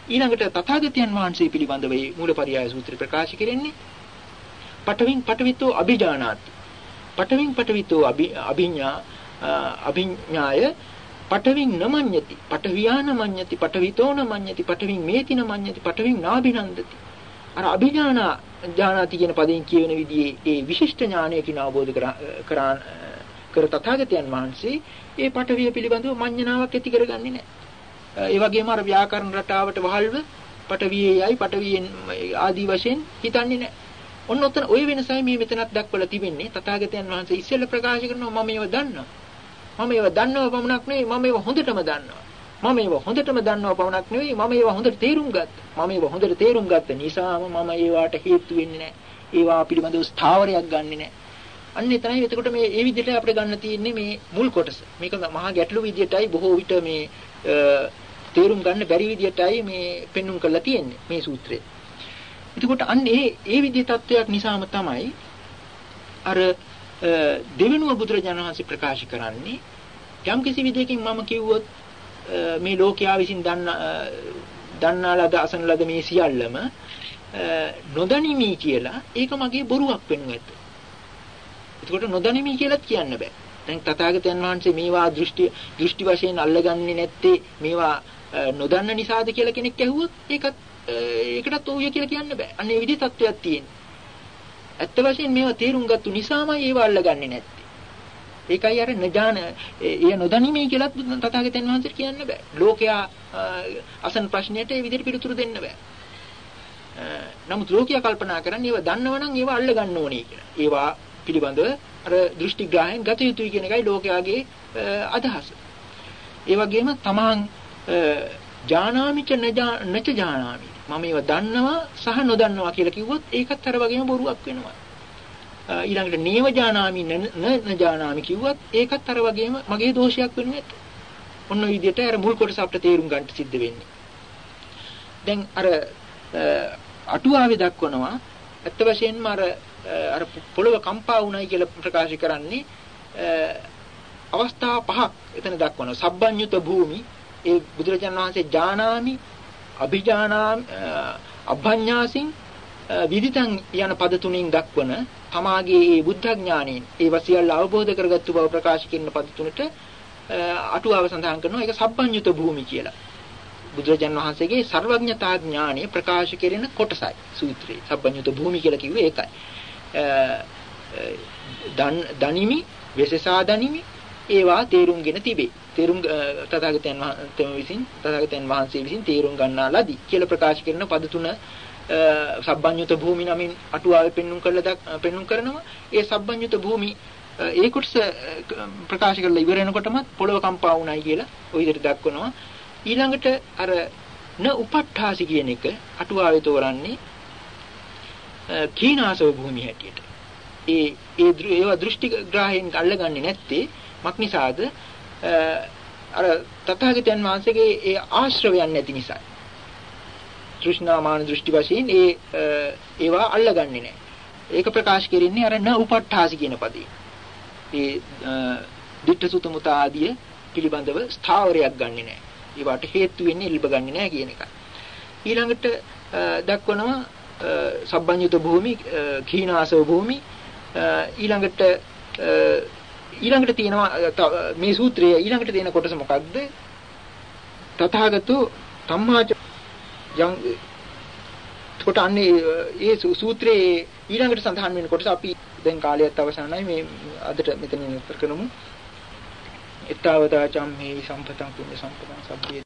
ඊළඟට තථාගතයන් වහන්සේ පිළිබඳව මේ මූලපරියාය සූත්‍රය ප්‍රකාශ කෙරෙන්නේ පටවින් පටවිතෝ අභිජානාති. පටවින් පටවිතෝ අභිඥා අභිඥාය පටවින් නමඤ්ඤති. පටවියා නමඤ්ඤති පටවිතෝ නමඤ්ඤති පටවින් මේති නමඤ්ඤති පටවින් නාභිනන්දති. අර අභිඥාන ඥානාති කියන පදයෙන් කියවෙන විදිහේ ඒ විශිෂ්ට ඥානයකින් අවබෝධ කරා කර තථාගතයන් වහන්සේ ඒ පටවිය පිළිබඳව මඤ්ඤණාවක් ඇති කරගන්නේ නැහැ. ඒ වගේම අර ව්‍යාකරණ රටාවට වහල්ව පටවියේයි පටවියෙන් ආදී වශයෙන් හිතන්නේ නැහැ. ඔන්න ඔතන ওই වෙනසයි මේ මෙතනත් දක්වලා තිබෙන්නේ. තථාගතයන් වහන්සේ ඉස්සෙල්ලා ප්‍රකාශ කරනවා මම ඒව දන්නවා. මම ඒව දන්නව පමණක් නෙවෙයි මම ඒව හොඳටම දන්නවා. මම ඒව හොඳටම දන්නව පමණක් නෙවෙයි මම ඒව හොඳට තේරුම් ගත්තා. මම ඒව හොඳට තේරුම් ගත්ත නිසාම මම ඒවට හේතු වෙන්නේ නැහැ. ඒවා පිළිබඳව ස්ථාවරයක් ගන්නෙ නැහැ. අන්න එතනයි එතකොට මේ මේ විදිහට අපිට ගන්න තියෙන්නේ මේ මුල් කොටස. මේක මහා ගැටළු විදිහටයි බොහෝ විට මේ තේරුම් ගන්න බැරි විදිහටයි මේ පෙන්눔 කරලා තියෙන්නේ මේ සූත්‍රය. එතකොට අන්න ඒ ඒ විදිහේ තත්වයක් නිසාම තමයි අර දෙවෙනුව බුදුරජාණන් වහන්සේ ප්‍රකාශ කරන්නේ යම් කිසි විදිහකින් මම කිව්වොත් මේ ලෝකයා විසින් දන්න දන්නා ලද අසන ලද මේ සියල්ලම නොදනිමි කියලා ඒක මගේ බොරුවක් වෙනු ඇත. එතකොට නොදනිමි කියලාත් කියන්න බෑ. දැන් තථාගතයන් වහන්සේ මේවා දෘෂ්ටි දෘෂ්ටි වශයෙන් අල්ලගන්නේ නැත්තේ මේවා නොදන්න නිසාද කියලා කෙනෙක් ඇහුවොත් ඒකත් ඒකටත් ඕය කියලා කියන්න බෑ. අන්න ඒ විදිහ තත්වයක් තියෙනවා. ඇත්ත වශයෙන් මේවා තේරුම් ගත්තු නිසාමයි ඒව අල්ලගන්නේ නැත්තේ. ඒකයි අර නජාන එය නොදනිමි කියලා තථාගතයන් වහන්සේ කියන්න බෑ. ලෝකයා අසන ප්‍රශ්නයට ඒ විදිහට පිළිතුරු දෙන්න බෑ. නමුත් ලෝකයා කල්පනා කරන්නේ ඒව දන්නවනම් ඒව අල්ල ගන්න ඕනේ කියලා. ඒවා පිළිබඳව අර දෘෂ්ටිග්‍රාහයෙන් ගත යුතුයි කියන එකයි ලෝකයාගේ අදහස. ඒ වගේම තමන් ජානාමිච නච ජානාමි. මම ඒව දන්නවා සහ නොදන්නවා කියලා කිව්වොත් ඒකත් අර වගේම බොරුවක් වෙනවා. ඊළඟට නේව ජානාමි න ජානාමි කිව්වත් ඒකත් අර වගේම මගේ දෝෂයක් වෙන්නේ නැත. ඔන්න ඔය විදිහට අර මුල් කොටස අපිට තේරුම් ගන්න සිද්ධ වෙන්නේ. දැන් අර අටුවාවේ දක්වනවා ඇත්ත වශයෙන්ම අර අර පොළව කම්පා වුණයි කියලා ප්‍රකාශ කරන්නේ අවස්ථා පහක් එතන දක්වනවා. සබ්බඤ්ඤුත භූමි ඒ බුදුරජාණන් වහන්සේ ඥානාමි අභිඥානා අභඤ්ඤාසින් විදිතං යන පද තුනෙන් දක්වන තමාගේ මේ බුද්ධ ඥාණයෙන් ඒවා සියල්ල අවබෝධ කරගත්තු බව ප්‍රකාශ කරන පද තුනට අටුවාව සඳහන් කරනවා ඒක සබ්බඤ්‍යත භූමි කියලා. බුදුරජාන් වහන්සේගේ ਸਰවඥතා ඥාණය ප්‍රකාශ කෙරෙන කොටසයි සූත්‍රයේ. සබ්බඤ්‍යත භූමි කියලා කිව්වේ ඒකයි. දනිමි, වෙසසා දනිමි, ඒවා තේරුම්ගෙන තිබේ. තේරුම් තථාගතයන් වහන්සේ විසින් තථාගතයන් වහන්සේ විසින් තේරුම් ගන්නා ලදී කියලා ප්‍රකාශ කරන පද තුන සබ්බඤ්‍යත භූමි නමින් අටුවාවේ පෙන්눔 කරලා පෙන්눔 කරනවා. ඒ සබ්බඤ්‍යත භූමි ඒ කොටස ප්‍රකාශ කරලා ඉවර වෙනකොටමත් පොළව කම්පා වුණයි කියලා ওই විදිහට දක්වනවා. ඊළඟට අර න උපට්ඨාසි කියන එක අටුවාවේ තෝරන්නේ කීනාසව භූමිය හැටියට. ඒ ඒ ඒවා දෘෂ්ටි ග්‍රාහයෙන් අල්ලගන්නේ නැත්තේ මක් නිසාද? අර තථාගතයන් වහන්සේගේ ඒ ආශ්‍රවයන් නැති නිසා. තෘෂ්ණාමාන දෘෂ්ටි වශයෙන් ඒ ඒවා අල්ලගන්නේ නැහැ. ඒක ප්‍රකාශ කරන්නේ අර න උපට්ඨාසි කියන පදේ. ඒ ditta sutta muta ආදිය පිළිබඳව ස්ථාවරයක් ගන්නෙ නැහැ. ඒවට හේතු වෙන්නේ ඉල්බ ගන්නෙ නැහැ කියන එක. ඊළඟට දක්වනවා සබ්බඤ්ඤුත භූමි, කීනාසව භූමි ඊළඟට ඊළඟට තියෙනවා මේ සූත්‍රයේ ඊළඟට තියෙන කොටස මොකක්ද? තථාගතෝ ධම්මාච යම් කොට අන්නේ ඒ සූත්‍රයේ ඊළඟට සඳහන් වෙන කොටස අපි දැන් කාලයත් අවසానයි මේ අදට මෙතනින් ඉවර කරමු. ඊතාවතා චම්මේ සම්පතං පුඤ්ඤ සම්පතං සබ්බේ